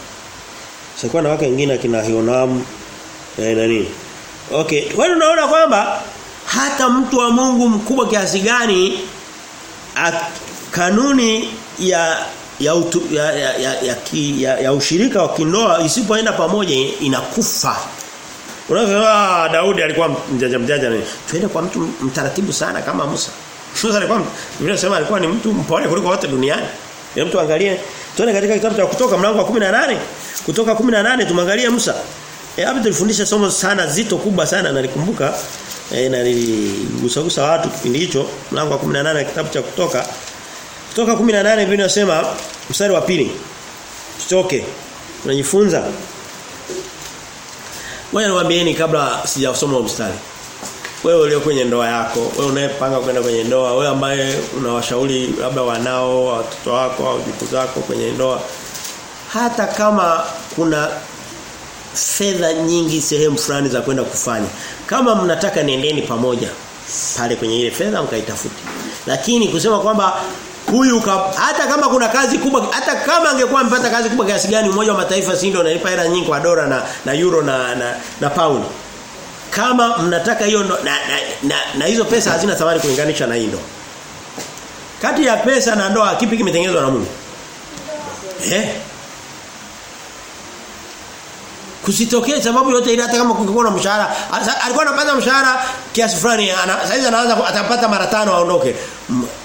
Sikuwa na wake wengine akina Hionam eh, na nini. Okay, hiyo unaona kwamba hata mtu wa Mungu mkubwa kiasi gani kanuni ya ya, utu, ya, ya, ya, ya, ki, ya, ya ushirika wa kindoa isipoenda pamoja inakufa. Unasema Daudi alikuwa mjanja mjanja nini? Tuende kwa mtu mtaratibu sana kama Musa. [LAUGHS] Musa alikuwa alikuwa ni mtu mpole kuliko wote duniani. Hebu tuangalie tuone katika kitabu cha kutoka mlango wa 18 kutoka 18 tumwangalie Musa. Eh hapo tulifundisha somo sana zito kubwa sana nalikumbuka eh na niligusagusa watu kipindi hicho mlango wa 18 kitabu cha kutoka Kutoka 18 Biblia inasema mstari wa pili. Tutoke. Tunajifunza. Wewe niwaambieni kabla sijasoma mstari. Wewe ulio kwenye ndoa yako, wewe unayepanga kwenda kwenye ndoa, wewe ambaye unawashauri labda wanao, watoto wako au jukuu zako kwenye ndoa. Hata kama kuna fedha nyingi sehemu fulani za kwenda kufanya. Kama mnataka niendeni pamoja pale kwenye ile fedha mkaitafuti. Lakini kusema kwamba huyu hata kama kuna kazi kubwa hata kama angekuwa amepata kazi kubwa kiasi gani mmoja wa mataifa si ndio analipa hela nyingi kwa dola na na euro na na, na pound kama mnataka hiyo na, na, na, na hizo pesa hazina thamani kulinganisha na hiyo kati ya pesa na ndoa kipi kimetengenezwa na Mungu? Eh? Kusitokee sababu yote ile hata kama kungekuwa na mshahara. Alikuwa anapata mshahara kiasi fulani sasa anaanza atapata mara tano aondoke.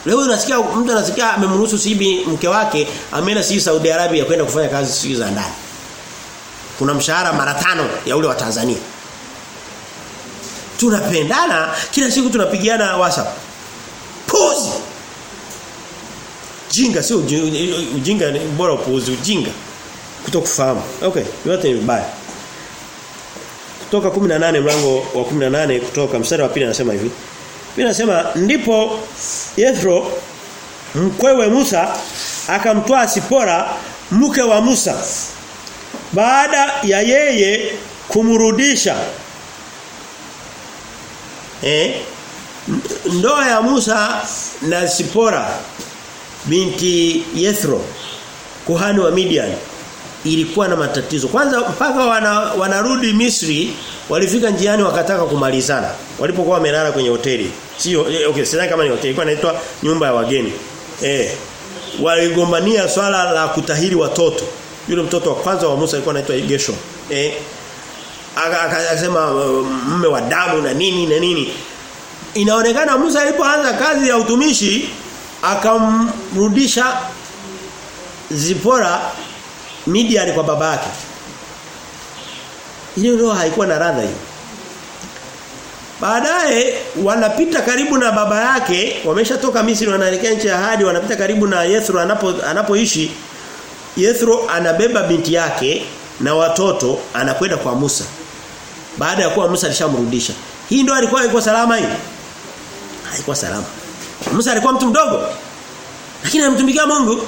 Leo unasikia mtu anasikia amemruhusu sibi mke wake ameenda si Saudi Arabia kwenda kufanya kazi siku za ndani. Kuna mshahara mara tano ya ule wa Tanzania tunapendana kila siku tunapigiana WhatsApp. Puzi. Jinga sio ujinga ni bora upuuzi ujinga. Kutokufahamu. Okay yote ni mbaya. kutoka 18 mlango wa 18 kutoka mstari wa pili anasema hivi. Biblia inasema ndipo Yethro mkwewe Musa akamtoa Sipora mke wa Musa. Baada ya yeye kumrudisha eh ndoa ya Musa na Sipora binti Yethro kuhani wa Midian ilikuwa na matatizo. Kwanza mpaka wana, wanarudi Misri walifika njiani wakataka kumalizana. Walipokuwa wamelala kwenye hoteli. Sio okay, sidhani kama ni hoteli, ilikuwa inaitwa nyumba ya wageni. Eh. Waligombania swala la kutahiri watoto. Yule mtoto wa kwanza wa Musa alikuwa anaitwa Gesho. Eh. Akasema mume wa damu na nini na nini. Inaonekana Musa alipoanza kazi ya utumishi akamrudisha Zipora Midian kwa baba yake. Ile ndoa haikuwa na radha hiyo. Baadaye wanapita karibu na baba yake, wameshatoka Misri wanaelekea nchi ya ahadi, wanapita karibu na Yethro anapo anapoishi. Yethro anabeba binti yake na watoto anakwenda kwa Musa. Baada ya kuwa Musa alishamrudisha. Hii ndio alikuwa alikuwa salama hii. Haikuwa salama. Musa alikuwa mtu mdogo. Lakini alimtumikia Mungu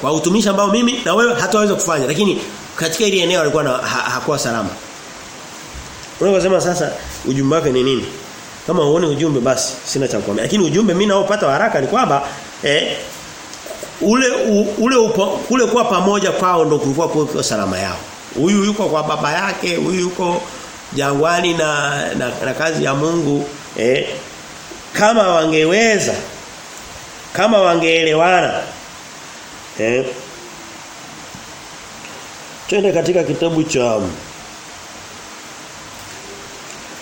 kwa utumishi ambao mimi na wewe hataweza kufanya lakini katika ile eneo alikuwa ha, hakuwa salama. Unaweza sasa ujumbe wake ni nini? Kama uone ujumbe basi sina cha kukwambia. Lakini ujumbe mimi naopata haraka ni kwamba eh ule u, ule upo, kule kuwa pamoja kwao ndio kulikuwa kwa salama yao. Huyu yuko kwa baba yake, huyu yuko jangwani na, na, na kazi ya Mungu eh kama wangeweza kama wangeelewana Eh. Twende katika kitabu cha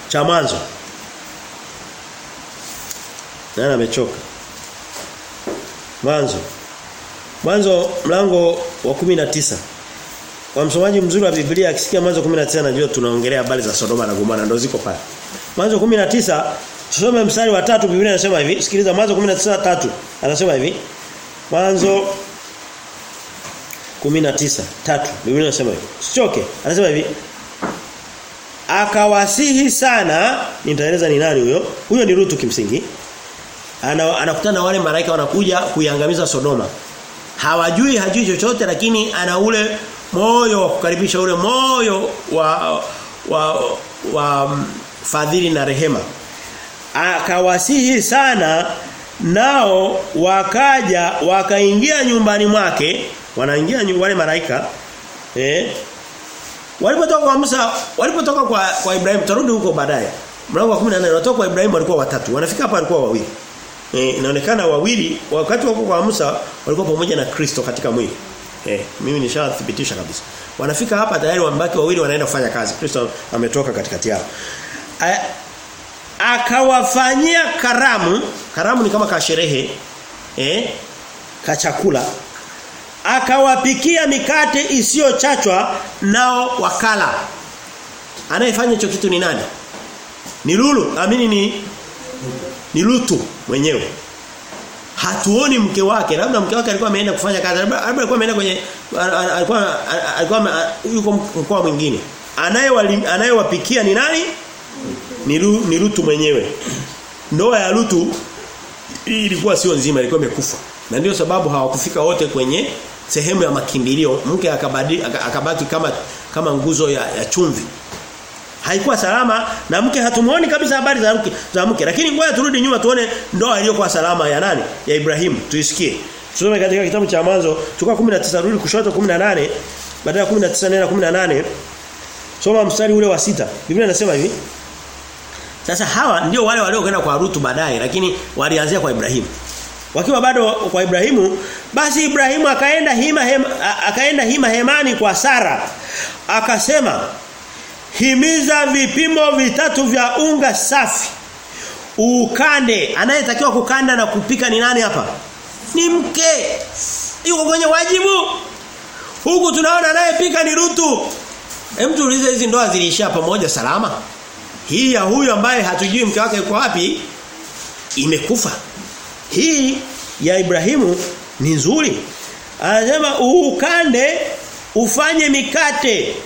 cha mwanzo. Nani amechoka? Mwanzo. Mwanzo mlango wa 19. Kwa msomaji mzuri wa Biblia akisikia mwanzo 19 anajua tunaongelea habari za Sodoma na Gomora ndio ziko pale. Mwanzo 19 tusome mstari wa tatu Biblia inasema hivi. Sikiliza mwanzo 19:3 anasema hivi. Mwanzo 19:3 Biblia inasema hivi. Sichoke. Anasema hivi. Akawasihi sana, nitaeleza ni nani huyo? Huyo ni Rutu kimsingi. Ana, anakutana wale malaika wanakuja kuiangamiza Sodoma. Hawajui hajui chochote lakini ana ule moyo wa kukaribisha ule moyo wa wa, wa fadhili na rehema. Akawasihi sana nao wakaja wakaingia nyumbani mwake wanaingia wale malaika eh walipotoka kwa Musa walipotoka kwa kwa Ibrahim tarudi huko baadaye. Mlango wa 14 watoka kwa Ibrahim walikuwa watatu wanafika hapa walikuwa wawili. Eh inaonekana wawili wakati wako kwa Musa walikuwa pamoja na Kristo katika mwili eh mimi nishathibitisha kabisa. Wanafika hapa tayari wambaki wawili wanaenda kufanya kazi. Kristo ametoka katikati yao. Akawafanyia karamu. Karamu ni kama kasherehe eh ka chakula. Akawapikia mikate isiyochachwa nao wakala. Anayefanya hicho kitu ni nani? Ni lulu. Amini ni ni lutu mwenyewe hatuoni mke wake. Labda mke wake alikuwa ameenda kufanya kazi labda alikuwa ameenda kwenye alikuwa alikuwa yuko mkoa mwingine. Anayewapikia ni nani? Ni, Ru, ni Rutu mwenyewe. Ndoa ya Rutu ilikuwa sio nzima ilikuwa imekufa. Na ndio sababu hawakufika wote kwenye sehemu ya makimbilio. Mke akabaki kama kama nguzo ya, ya chumvi haikuwa salama na mke hatumuoni kabisa habari za mke za mke. Lakini ngoja turudi nyuma tuone ndoa iliyokuwa salama ya nani? Ya Ibrahimu tuisikie. Tusome katika kitabu cha mwanzo chukua 19 rudi kushoto 18 baada ya 19 nenda 18 soma mstari ule wa sita. Biblia inasema hivi. Sasa hawa ndio wale waliokwenda kwa Rutu baadaye lakini walianzia kwa Ibrahimu wakiwa bado kwa Ibrahimu basi Ibrahimu akaenda hima hema, akaenda hima hemani kwa Sara. Akasema himiza vipimo vitatu vya unga safi. Ukande. Anayetakiwa kukanda na kupika ni nani hapa? Ni mke. Yuko kwenye wajibu. Huku tunaona anayepika ni Rutu. Hem tuulize hizi ndoa ziliishia pamoja salama? Hii ya huyu ambaye hatujui mke wake yuko wapi imekufa. Hii ya Ibrahimu ni nzuri. Anasema ukande ufanye mikate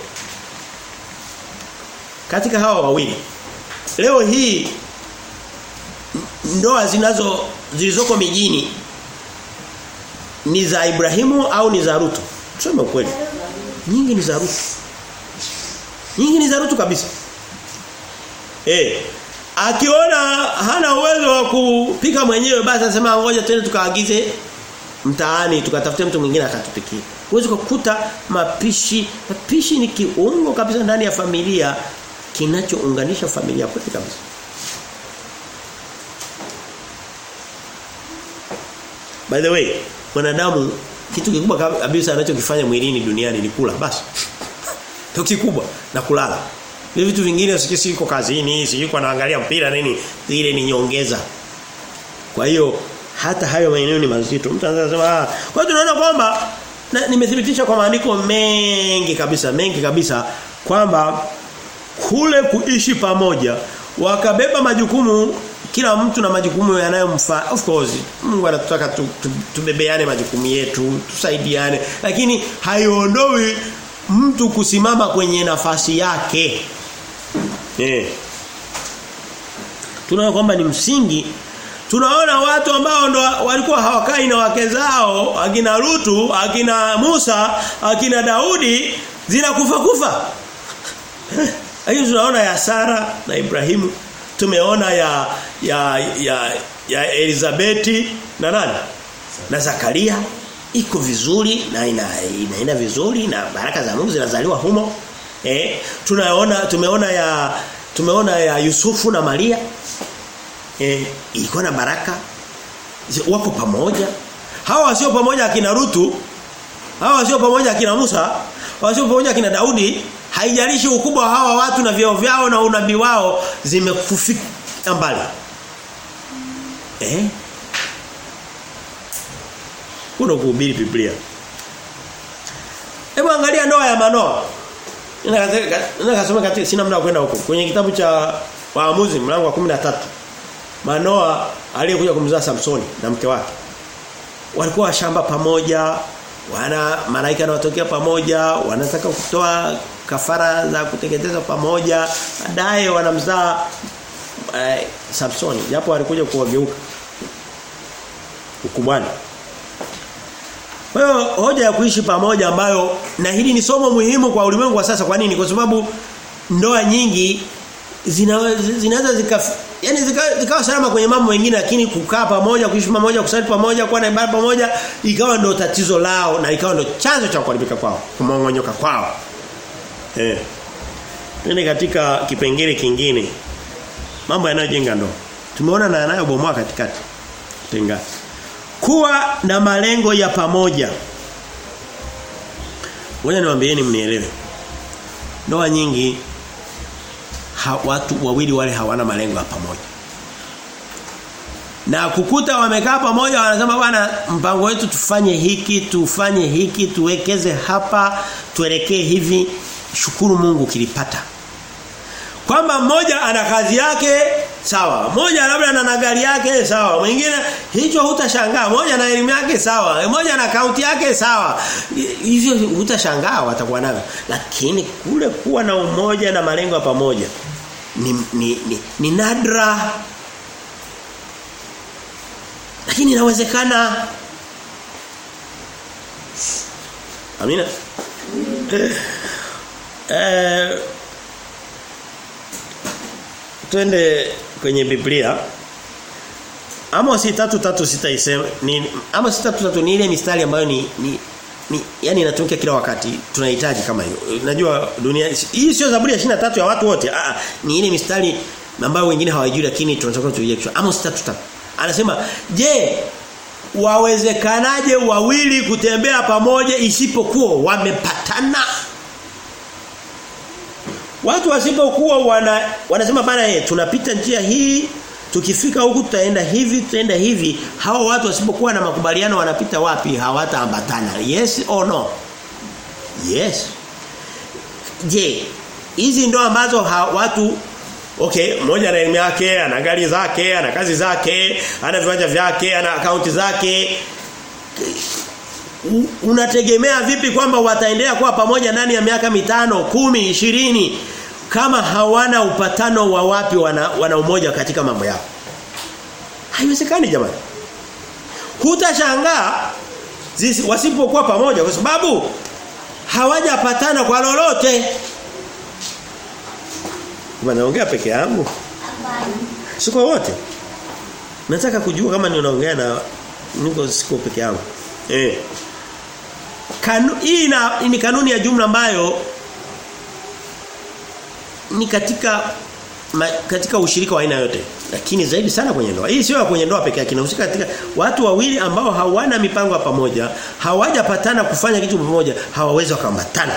katika hawa wawili. Leo hii ndoa zinazo zilizoko mijini ni za Ibrahimu au ni za Rutu? Tuseme ukweli. Nyingi ni za Rutu. Nyingi ni za Rutu kabisa. Eh akiona hana uwezo wa kupika mwenyewe basi anasema ngoja twende tukaagize mtaani tukatafute mtu mwingine akatupikie. Uwezo kukuta mapishi mapishi ni kiungo kabisa ndani ya familia kinachounganisha familia kwetu kabisa. By the way, mwanadamu kitu kikubwa kabisa anachokifanya mwilini duniani ni kula basi. Ndio kikubwa na kulala. Vile vitu vingine usikisi yuko kazini, si yuko anaangalia mpira nini, ile ni nyongeza. Kwa hiyo hata hayo maeneo ni mazito. Mtu anaweza kusema ah, kwa tunaona kwamba nimethibitisha kwa maandiko mengi kabisa, mengi kabisa kwamba kule kuishi pamoja wakabeba majukumu kila mtu na majukumu yanayomfaa of course Mungu anatutaka tu, tu, tubebeane majukumu yetu tusaidiane lakini haiondoi mtu kusimama kwenye nafasi yake. Eh. Tunaona kwamba ni msingi. Tunaona watu ambao ndo walikuwa hawakai na wake zao akina Rutu akina Musa akina Daudi zinakufa kufa [LAUGHS] hiyo tunaona ya Sara na Ibrahimu. Tumeona ya ya ya ya Elizabeti na nani? Na Zakaria. Iko vizuri na ina, inaenda vizuri na baraka za Mungu zinazaliwa humo. Eh tunaona tumeona ya tumeona ya Yusufu na Maria. Eh ilikuwa na baraka. Wako pamoja. Hawa sio pamoja akina Rutu. Hawa sio pamoja akina Musa hawa kina Daudi haijalishi ukubwa wa hawa watu na vyao vyao na unabii wao zimekufika mbali. Eh? Kuna kuhubiri Biblia. Hebu angalia ndoa ya Manoa. Nina kasoma katika sina muda kwenda huko. Kwenye kitabu cha Waamuzi mlango wa 13 Manoa aliyekuja kumzaa Samsoni na mke wake. Walikuwa shamba pamoja wana malaika wanatokea pamoja wanataka kutoa kafara za kuteketeza pamoja. Baadaye wanamzaa eh, Samsoni. Japo alikuja kuwageuka. Ukubwani. Kwa hoja ya kuishi pamoja ambayo na hili ni somo muhimu kwa ulimwengu wa sasa. Kwa nini? Kwa sababu ndoa nyingi zinaweza zina zika yani zikawa zika salama kwenye mambo mengine lakini kukaa pamoja kuishi pamoja kusali pamoja kuwa na ibada pamoja ikawa ndio tatizo lao na ikawa ndio chanzo cha kuharibika kwao kumongonyoka kwao. Eh. Nene katika kipengele kingine? Mambo yanayojenga ndoa. Tumeona na yanayobomoa katikati. Tenga. Kuwa na malengo ya pamoja. Ngoja niwaambieni mnielewe. Ndoa nyingi ha, watu wawili wale hawana malengo ya pamoja. Na kukuta wamekaa pamoja wanasema bwana mpango wetu tufanye hiki, tufanye hiki, tuwekeze hapa, tuelekee hivi. Shukuru Mungu kilipata. Kwamba mmoja ana kazi yake, sawa. mmoja labda na gari yake sawa. Mwingine hicho hutashangaa. mmoja na elimu yake sawa. mmoja na kaunti yake sawa. Hivyo hutashangaa watakuwa navyo. Lakini kule kuwa na umoja na malengo ya pamoja ni ni, ni, ni nadra. Lakini inawezekana. Amina. Eh twende kwenye Biblia. Amos 3:3 isema ni Amos 3:3 ni ile mistari ambayo ni, ni ni yani inatumika kila wakati tunahitaji kama hiyo. Najua dunia hii sio Zaburi ya 23 ya watu wote. Ah ni ile mistari ambayo wengine hawajui lakini tunataka tuijue kichwa. Amos 3:3. Anasema, "Je, wawezekanaje wawili kutembea pamoja isipokuwa wamepatana?" Watu wasipokuwa wana wanasema bana eh tunapita njia hii tukifika huku tutaenda hivi tutaenda hivi. Hawa watu wasipokuwa na makubaliano wanapita wapi? Hawataambatana. Yes or no? Yes. Je hizi ndo ambazo ha, watu okay mmoja ana elimu yake ana gari zake ana kazi zake ana viwanja vyake ana akaunti zake. Unategemea vipi kwamba wataendelea kuwa pamoja ndani ya miaka mitano, kumi, ishirini kama hawana upatano wa wapi wana, wana umoja katika mambo yao. Haiwezekani jamani. Hutashangaa wasipokuwa pamoja kwa sababu hawajapatana kwa lolote. Naongea peke yangu? Siko wote. Nataka kujua kama ninaongea na niko siko peke yangu. Eh. Kanu, hii ina, ni kanuni ya jumla ambayo ni katika ma, katika ushirika wa aina yote lakini zaidi sana kwenye ndoa. Hii sio kwenye ndoa pekee yake inahusika katika watu wawili ambao hawana mipango pamoja, hawajapatana kufanya kitu pamoja, hawawezi kuambatana.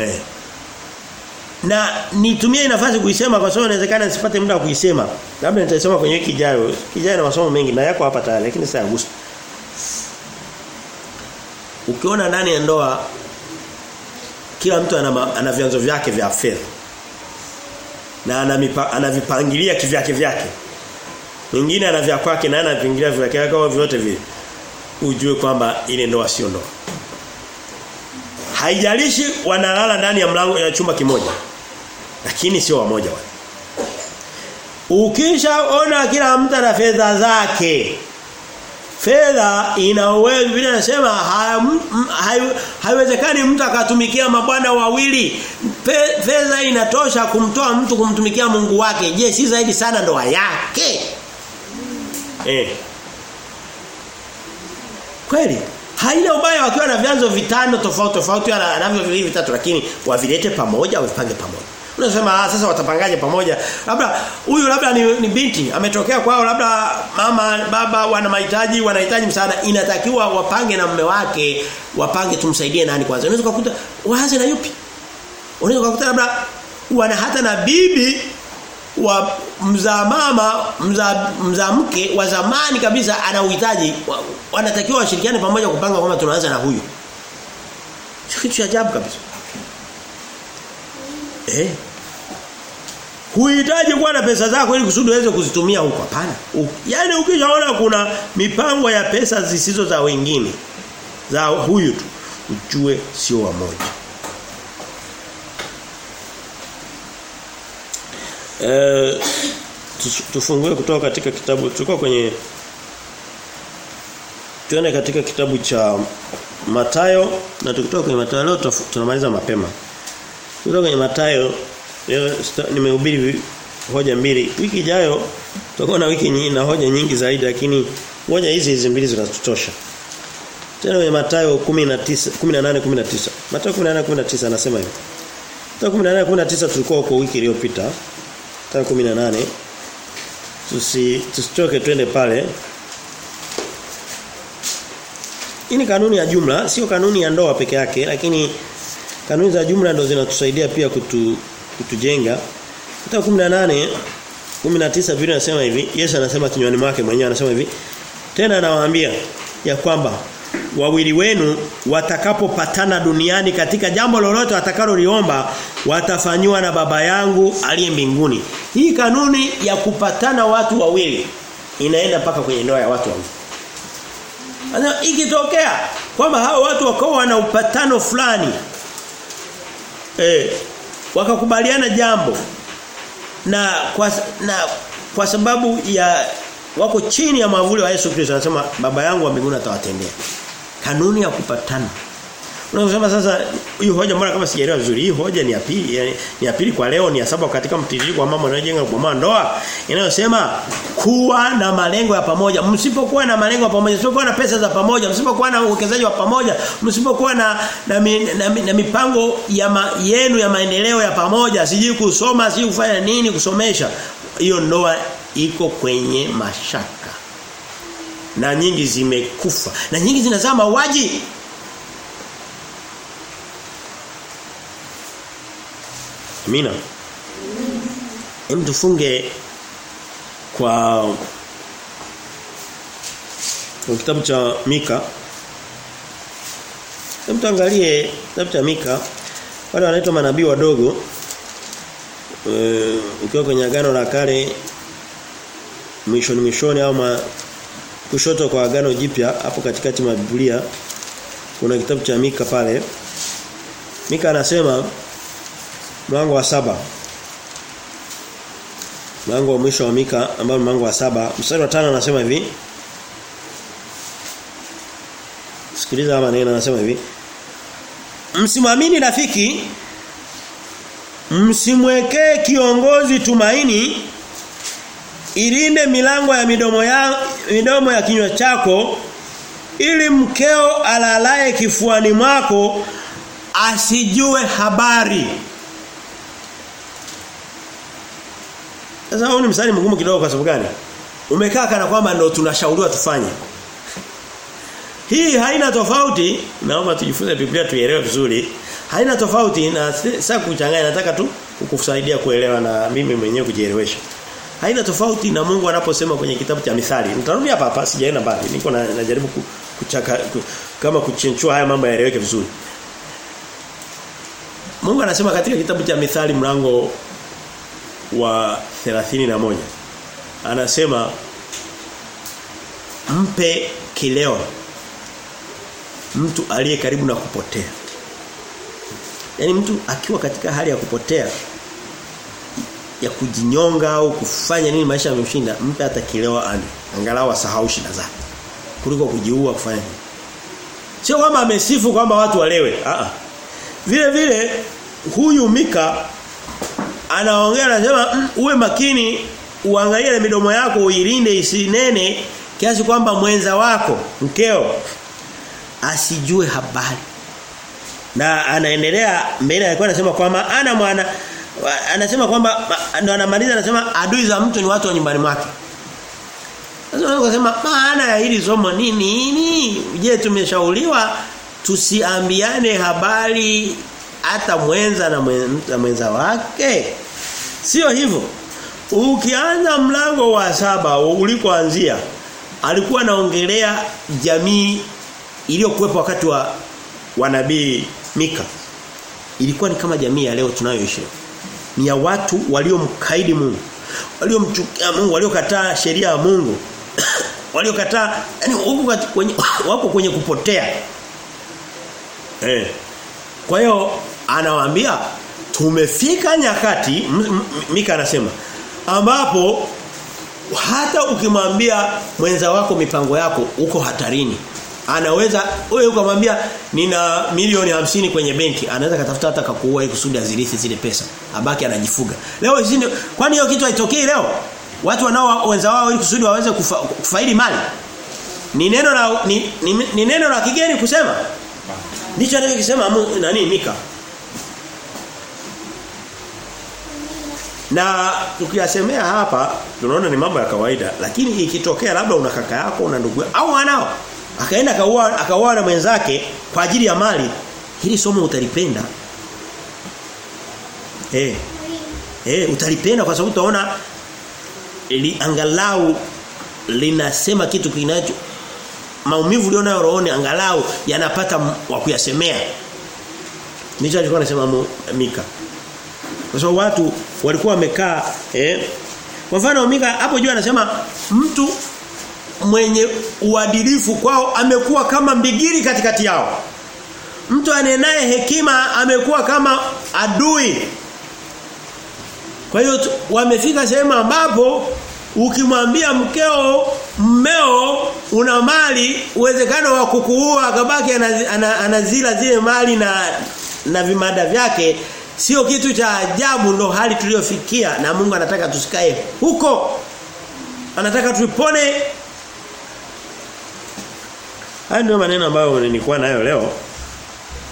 Eh. Na nitumie nafasi kuisema kwa sababu inawezekana nisipate muda wa kuisema. Labda nitasema kwenye wiki ijayo. Kijayo na masomo mengi na yako hapa tayari lakini sasa Agosto. Ukiona ndani ya ndoa kila mtu ana, ana vyanzo vyake vya fedha. Na ana anavipangilia kivyake vyake. Mwingine ana vya kwake na ana anavingilia vyake vyake vyote vile. Ujue kwamba ile ndoa sio ndoa. Haijalishi wanalala ndani ya mlango ya chumba kimoja. Lakini sio wamoja wale. Ukishaona kila mtu ana fedha zake. Fedha ina uwezo vile anasema haiwezekani mtu akatumikia mabwana wawili. Fedha inatosha kumtoa mtu kumtumikia Mungu wake. Je, si zaidi sana ndoa yake? Eh. Kweli haina ubaya wakiwa na vyanzo vitano tofauti tofauti anavyo vitatu lakini wavilete pamoja wavipange pamoja. Unasema ah, sasa watapangaje pamoja? Labda huyu labda ni, ni binti ametokea kwao labda mama baba wana mahitaji wanahitaji msaada inatakiwa wapange na mume wake wapange tumsaidie nani kwanza. Unaweza kukuta waanze na yupi? Unaweza kukuta labda wana hata na bibi wa mzaa mama mzaa mza mke wa zamani kabisa ana uhitaji wanatakiwa washirikiane pamoja kupanga kwamba tunaanza na huyu. Kitu cha ajabu kabisa. Eh. Huhitaji kuwa na pesa zako ili kusudi uweze kuzitumia huko hapana. Yaani ukishaona kuna mipango ya pesa zisizo za wengine za huyu tu ujue sio wa moja. Eh tufungue kutoka katika kitabu tulikuwa kwenye tuende katika kitabu cha Matayo na tukitoka kwenye Matayo leo tunamaliza mapema. Kutoka kwenye Matayo nimehubiri hoja mbili. Wiki ijayo tutakuwa na wiki nyingi na hoja nyingi zaidi lakini hoja hizi hizi mbili zinatutosha. Tena kwenye Matayo 19 18 19. Matayo 18 19 anasema hivi. Mathayo 18 19 tulikuwa huko wiki iliyopita. Mathayo 18 tusi tusitoke twende pale. Hii ni kanuni ya jumla, sio kanuni ya ndoa peke yake lakini kanuni za jumla ndo zinatusaidia pia kutu, kutujenga. Hata 18 19 Biblia inasema hivi, Yesu anasema kinywani mwake mwenyewe anasema hivi. Tena anawaambia ya kwamba wawili wenu watakapopatana duniani katika jambo lolote watakaloliomba watafanywa na baba yangu aliye mbinguni. Hii kanuni ya kupatana watu wawili inaenda mpaka kwenye ndoa ya watu wawili. Ana ikitokea kwamba hao watu wakao wana upatano fulani eh wakakubaliana jambo na kwa na kwa sababu ya wako chini ya mwavuli wa Yesu Kristo anasema baba yangu wa mbinguni atawatendea. Kanuni ya kupatana. Unasema sasa hii hoja mbona kama sijaelewa vizuri. Hii hoja ni ya pili, yani, ni ya pili kwa leo, ni ya saba katika mtiririko wa mambo yanayojenga kwa ndoa. Inayosema kuwa na malengo ya pamoja. Msipokuwa na malengo ya pamoja, msipokuwa na pesa za pamoja, msipokuwa na uwekezaji wa pamoja, msipokuwa na na, mi, na, mi, na mipango ya ma, yenu ya maendeleo ya pamoja, sijui kusoma, sijui kufanya nini, kusomesha. Hiyo ndoa iko kwenye mashaka. Na nyingi zimekufa. Na nyingi zinazaa mauaji. Amina. Hem tufunge kwa kwa kitabu cha Mika. Hem tuangalie kitabu cha Mika. Wale wanaitwa manabii wadogo. Uh, ukiwa kwenye agano la kale mwishoni mwishoni au ma, kushoto kwa agano jipya hapo katikati mwa Biblia kuna kitabu cha Mika pale. Mika anasema mlango wa saba. Mlango wa mwisho wa Mika ambao mlango wa saba. Mstari wa tano anasema hivi. Sikiliza maneno anasema hivi. Msimwamini rafiki msimwekee kiongozi tumaini ilinde milango ya midomo ya midomo ya kinywa chako ili mkeo alalae kifuani mwako asijue habari Sasa huu ni msali mgumu kidogo kwa sababu gani? Umekaa kana kwamba ndo tunashauriwa tufanye. Hii haina tofauti, naomba tujifunze Biblia tuielewe vizuri. Haina tofauti na sasa kuchanganya nataka tu kukusaidia kuelewa na mimi mwenyewe kujielewesha. Haina tofauti na Mungu anaposema kwenye kitabu cha Mithali. Nitarudi hapa hapa sijaenda mbali. Niko na, najaribu kuchaka ku, kama kuchenchua haya mambo yaeleweke vizuri. Mungu anasema katika kitabu cha Mithali mlango wa 31 anasema mpe kileo mtu aliye karibu na kupotea. Yaani mtu akiwa katika hali ya kupotea ya kujinyonga au kufanya nini maisha yamemshinda mpe hata kileo ani. Angalau asahau shida zake kuliko kujiua kufanya nini. Sio kwamba amesifu kwamba watu walewe. A vile vile huyu Mika anaongea anasema mm, uwe makini uangalie na midomo yako uilinde isinene kiasi kwamba mwenza wako mkeo asijue habari. Na anaendelea mbele alikuwa anasema kwamba ana mwana anasema kwamba ndo anamaliza anasema adui za mtu ni watu wa nyumbani mwake. Sasa unasema maana ya hili somo ni nini? Je tumeshauriwa tusiambiane habari hata mwenza na mwenza wake sio hivyo. Ukianza mlango wa saba ulikoanzia alikuwa anaongelea jamii iliyokuwepo wakati wa wanabii Mika. Ilikuwa ni kama jamii ya leo tunayoishi. Ni ya watu waliomkaidi Mungu waliomchukia Mungu waliokataa sheria ya Mungu [COUGHS] waliokataa yani huko kwenye [COUGHS] wako kwenye kupotea. Eh. Kwa hiyo anawaambia tumefika nyakati Mika anasema ambapo hata ukimwambia mwenza wako mipango yako uko hatarini anaweza wewe ukamwambia nina milioni hamsini kwenye benki anaweza katafuta hata kakuua ikusudi kusudi azirithi zile pesa abaki anajifuga. Leo hizi kwani hiyo kitu haitokei leo? Watu wanao wenza wao ili kusudi waweze kufa, kufaidi mali. Ni neno la ni, ni, ni neno la kigeni kusema. Ndicho anachokisema nani Mika Na tukiyasemea hapa tunaona ni mambo ya kawaida lakini ikitokea labda una kaka yako una ndugu au wanao akaenda akaua akaua na mwenzake kwa ajili ya mali hili somo utalipenda eh eh utalipenda kwa sababu utaona li, angalau linasema kitu kinacho maumivu ulionayo rohoni angalau yanapata wa kuyasemea. Ndicho alikuwa anasema Mika. Kwa sababu watu walikuwa wamekaa eh kwa mfano Mika hapo juu anasema mtu mwenye uadilifu kwao amekuwa kama mbigiri katikati yao. Mtu anenaye hekima amekuwa kama adui. Kwa hiyo wamefika sehemu ambapo ukimwambia mkeo mmeo una mali uwezekano wa kukuua akabaki anazila zile mali na na vimada vyake sio kitu cha ajabu ndo hali tuliyofikia na Mungu anataka tusikae huko. Anataka tuipone. Haya ndio maneno ambayo nilikuwa nayo leo.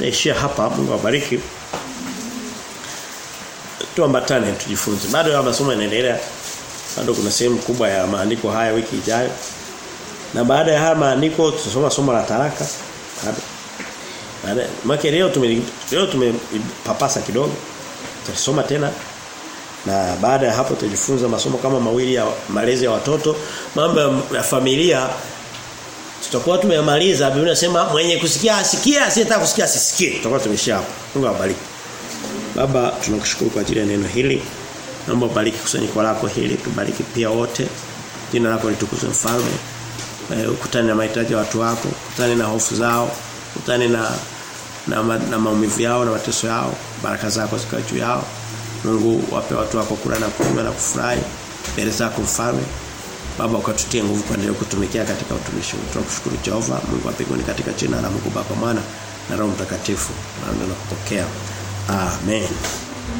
Naishia hapa. Mungu awabariki. Tuambatane tujifunze. Bado ya masomo yanaendelea. Bado kuna sehemu kubwa ya maandiko haya wiki ijayo. Na baada ya haya maandiko tutasoma somo la taraka baada Maki leo tume leo tumepapasa kidogo. Tutasoma tena na baada ya hapo tutajifunza masomo kama mawili ya malezi ya watoto, mambo ya familia tutakuwa tumemaliza. Biblia inasema mwenye kusikia asikie, asiyetaka kusikia asisikie. Tutakuwa tumeshia hapo. Mungu awabariki. Baba tunakushukuru kwa ajili ya neno hili. Naomba ubariki kusanyiko lako hili, tubariki pia wote. Jina lako litukuzwe mfalme. Ukutane na mahitaji ya watu wako, ukutane na hofu zao, ukutane na na, ma, na maumivu yao na mateso yao baraka zako zikawe juu yao. Mungu wape watu wako kula na kunywa na kufurahi mbele zako mfalme. Baba ukatutie nguvu kuendelea kutumikia katika utumishi wetu. Tunakushukuru Jehova Mungu apigoni katika jina la Mungu Baba Mwana na Roho Mtakatifu. Na kupokea. Amen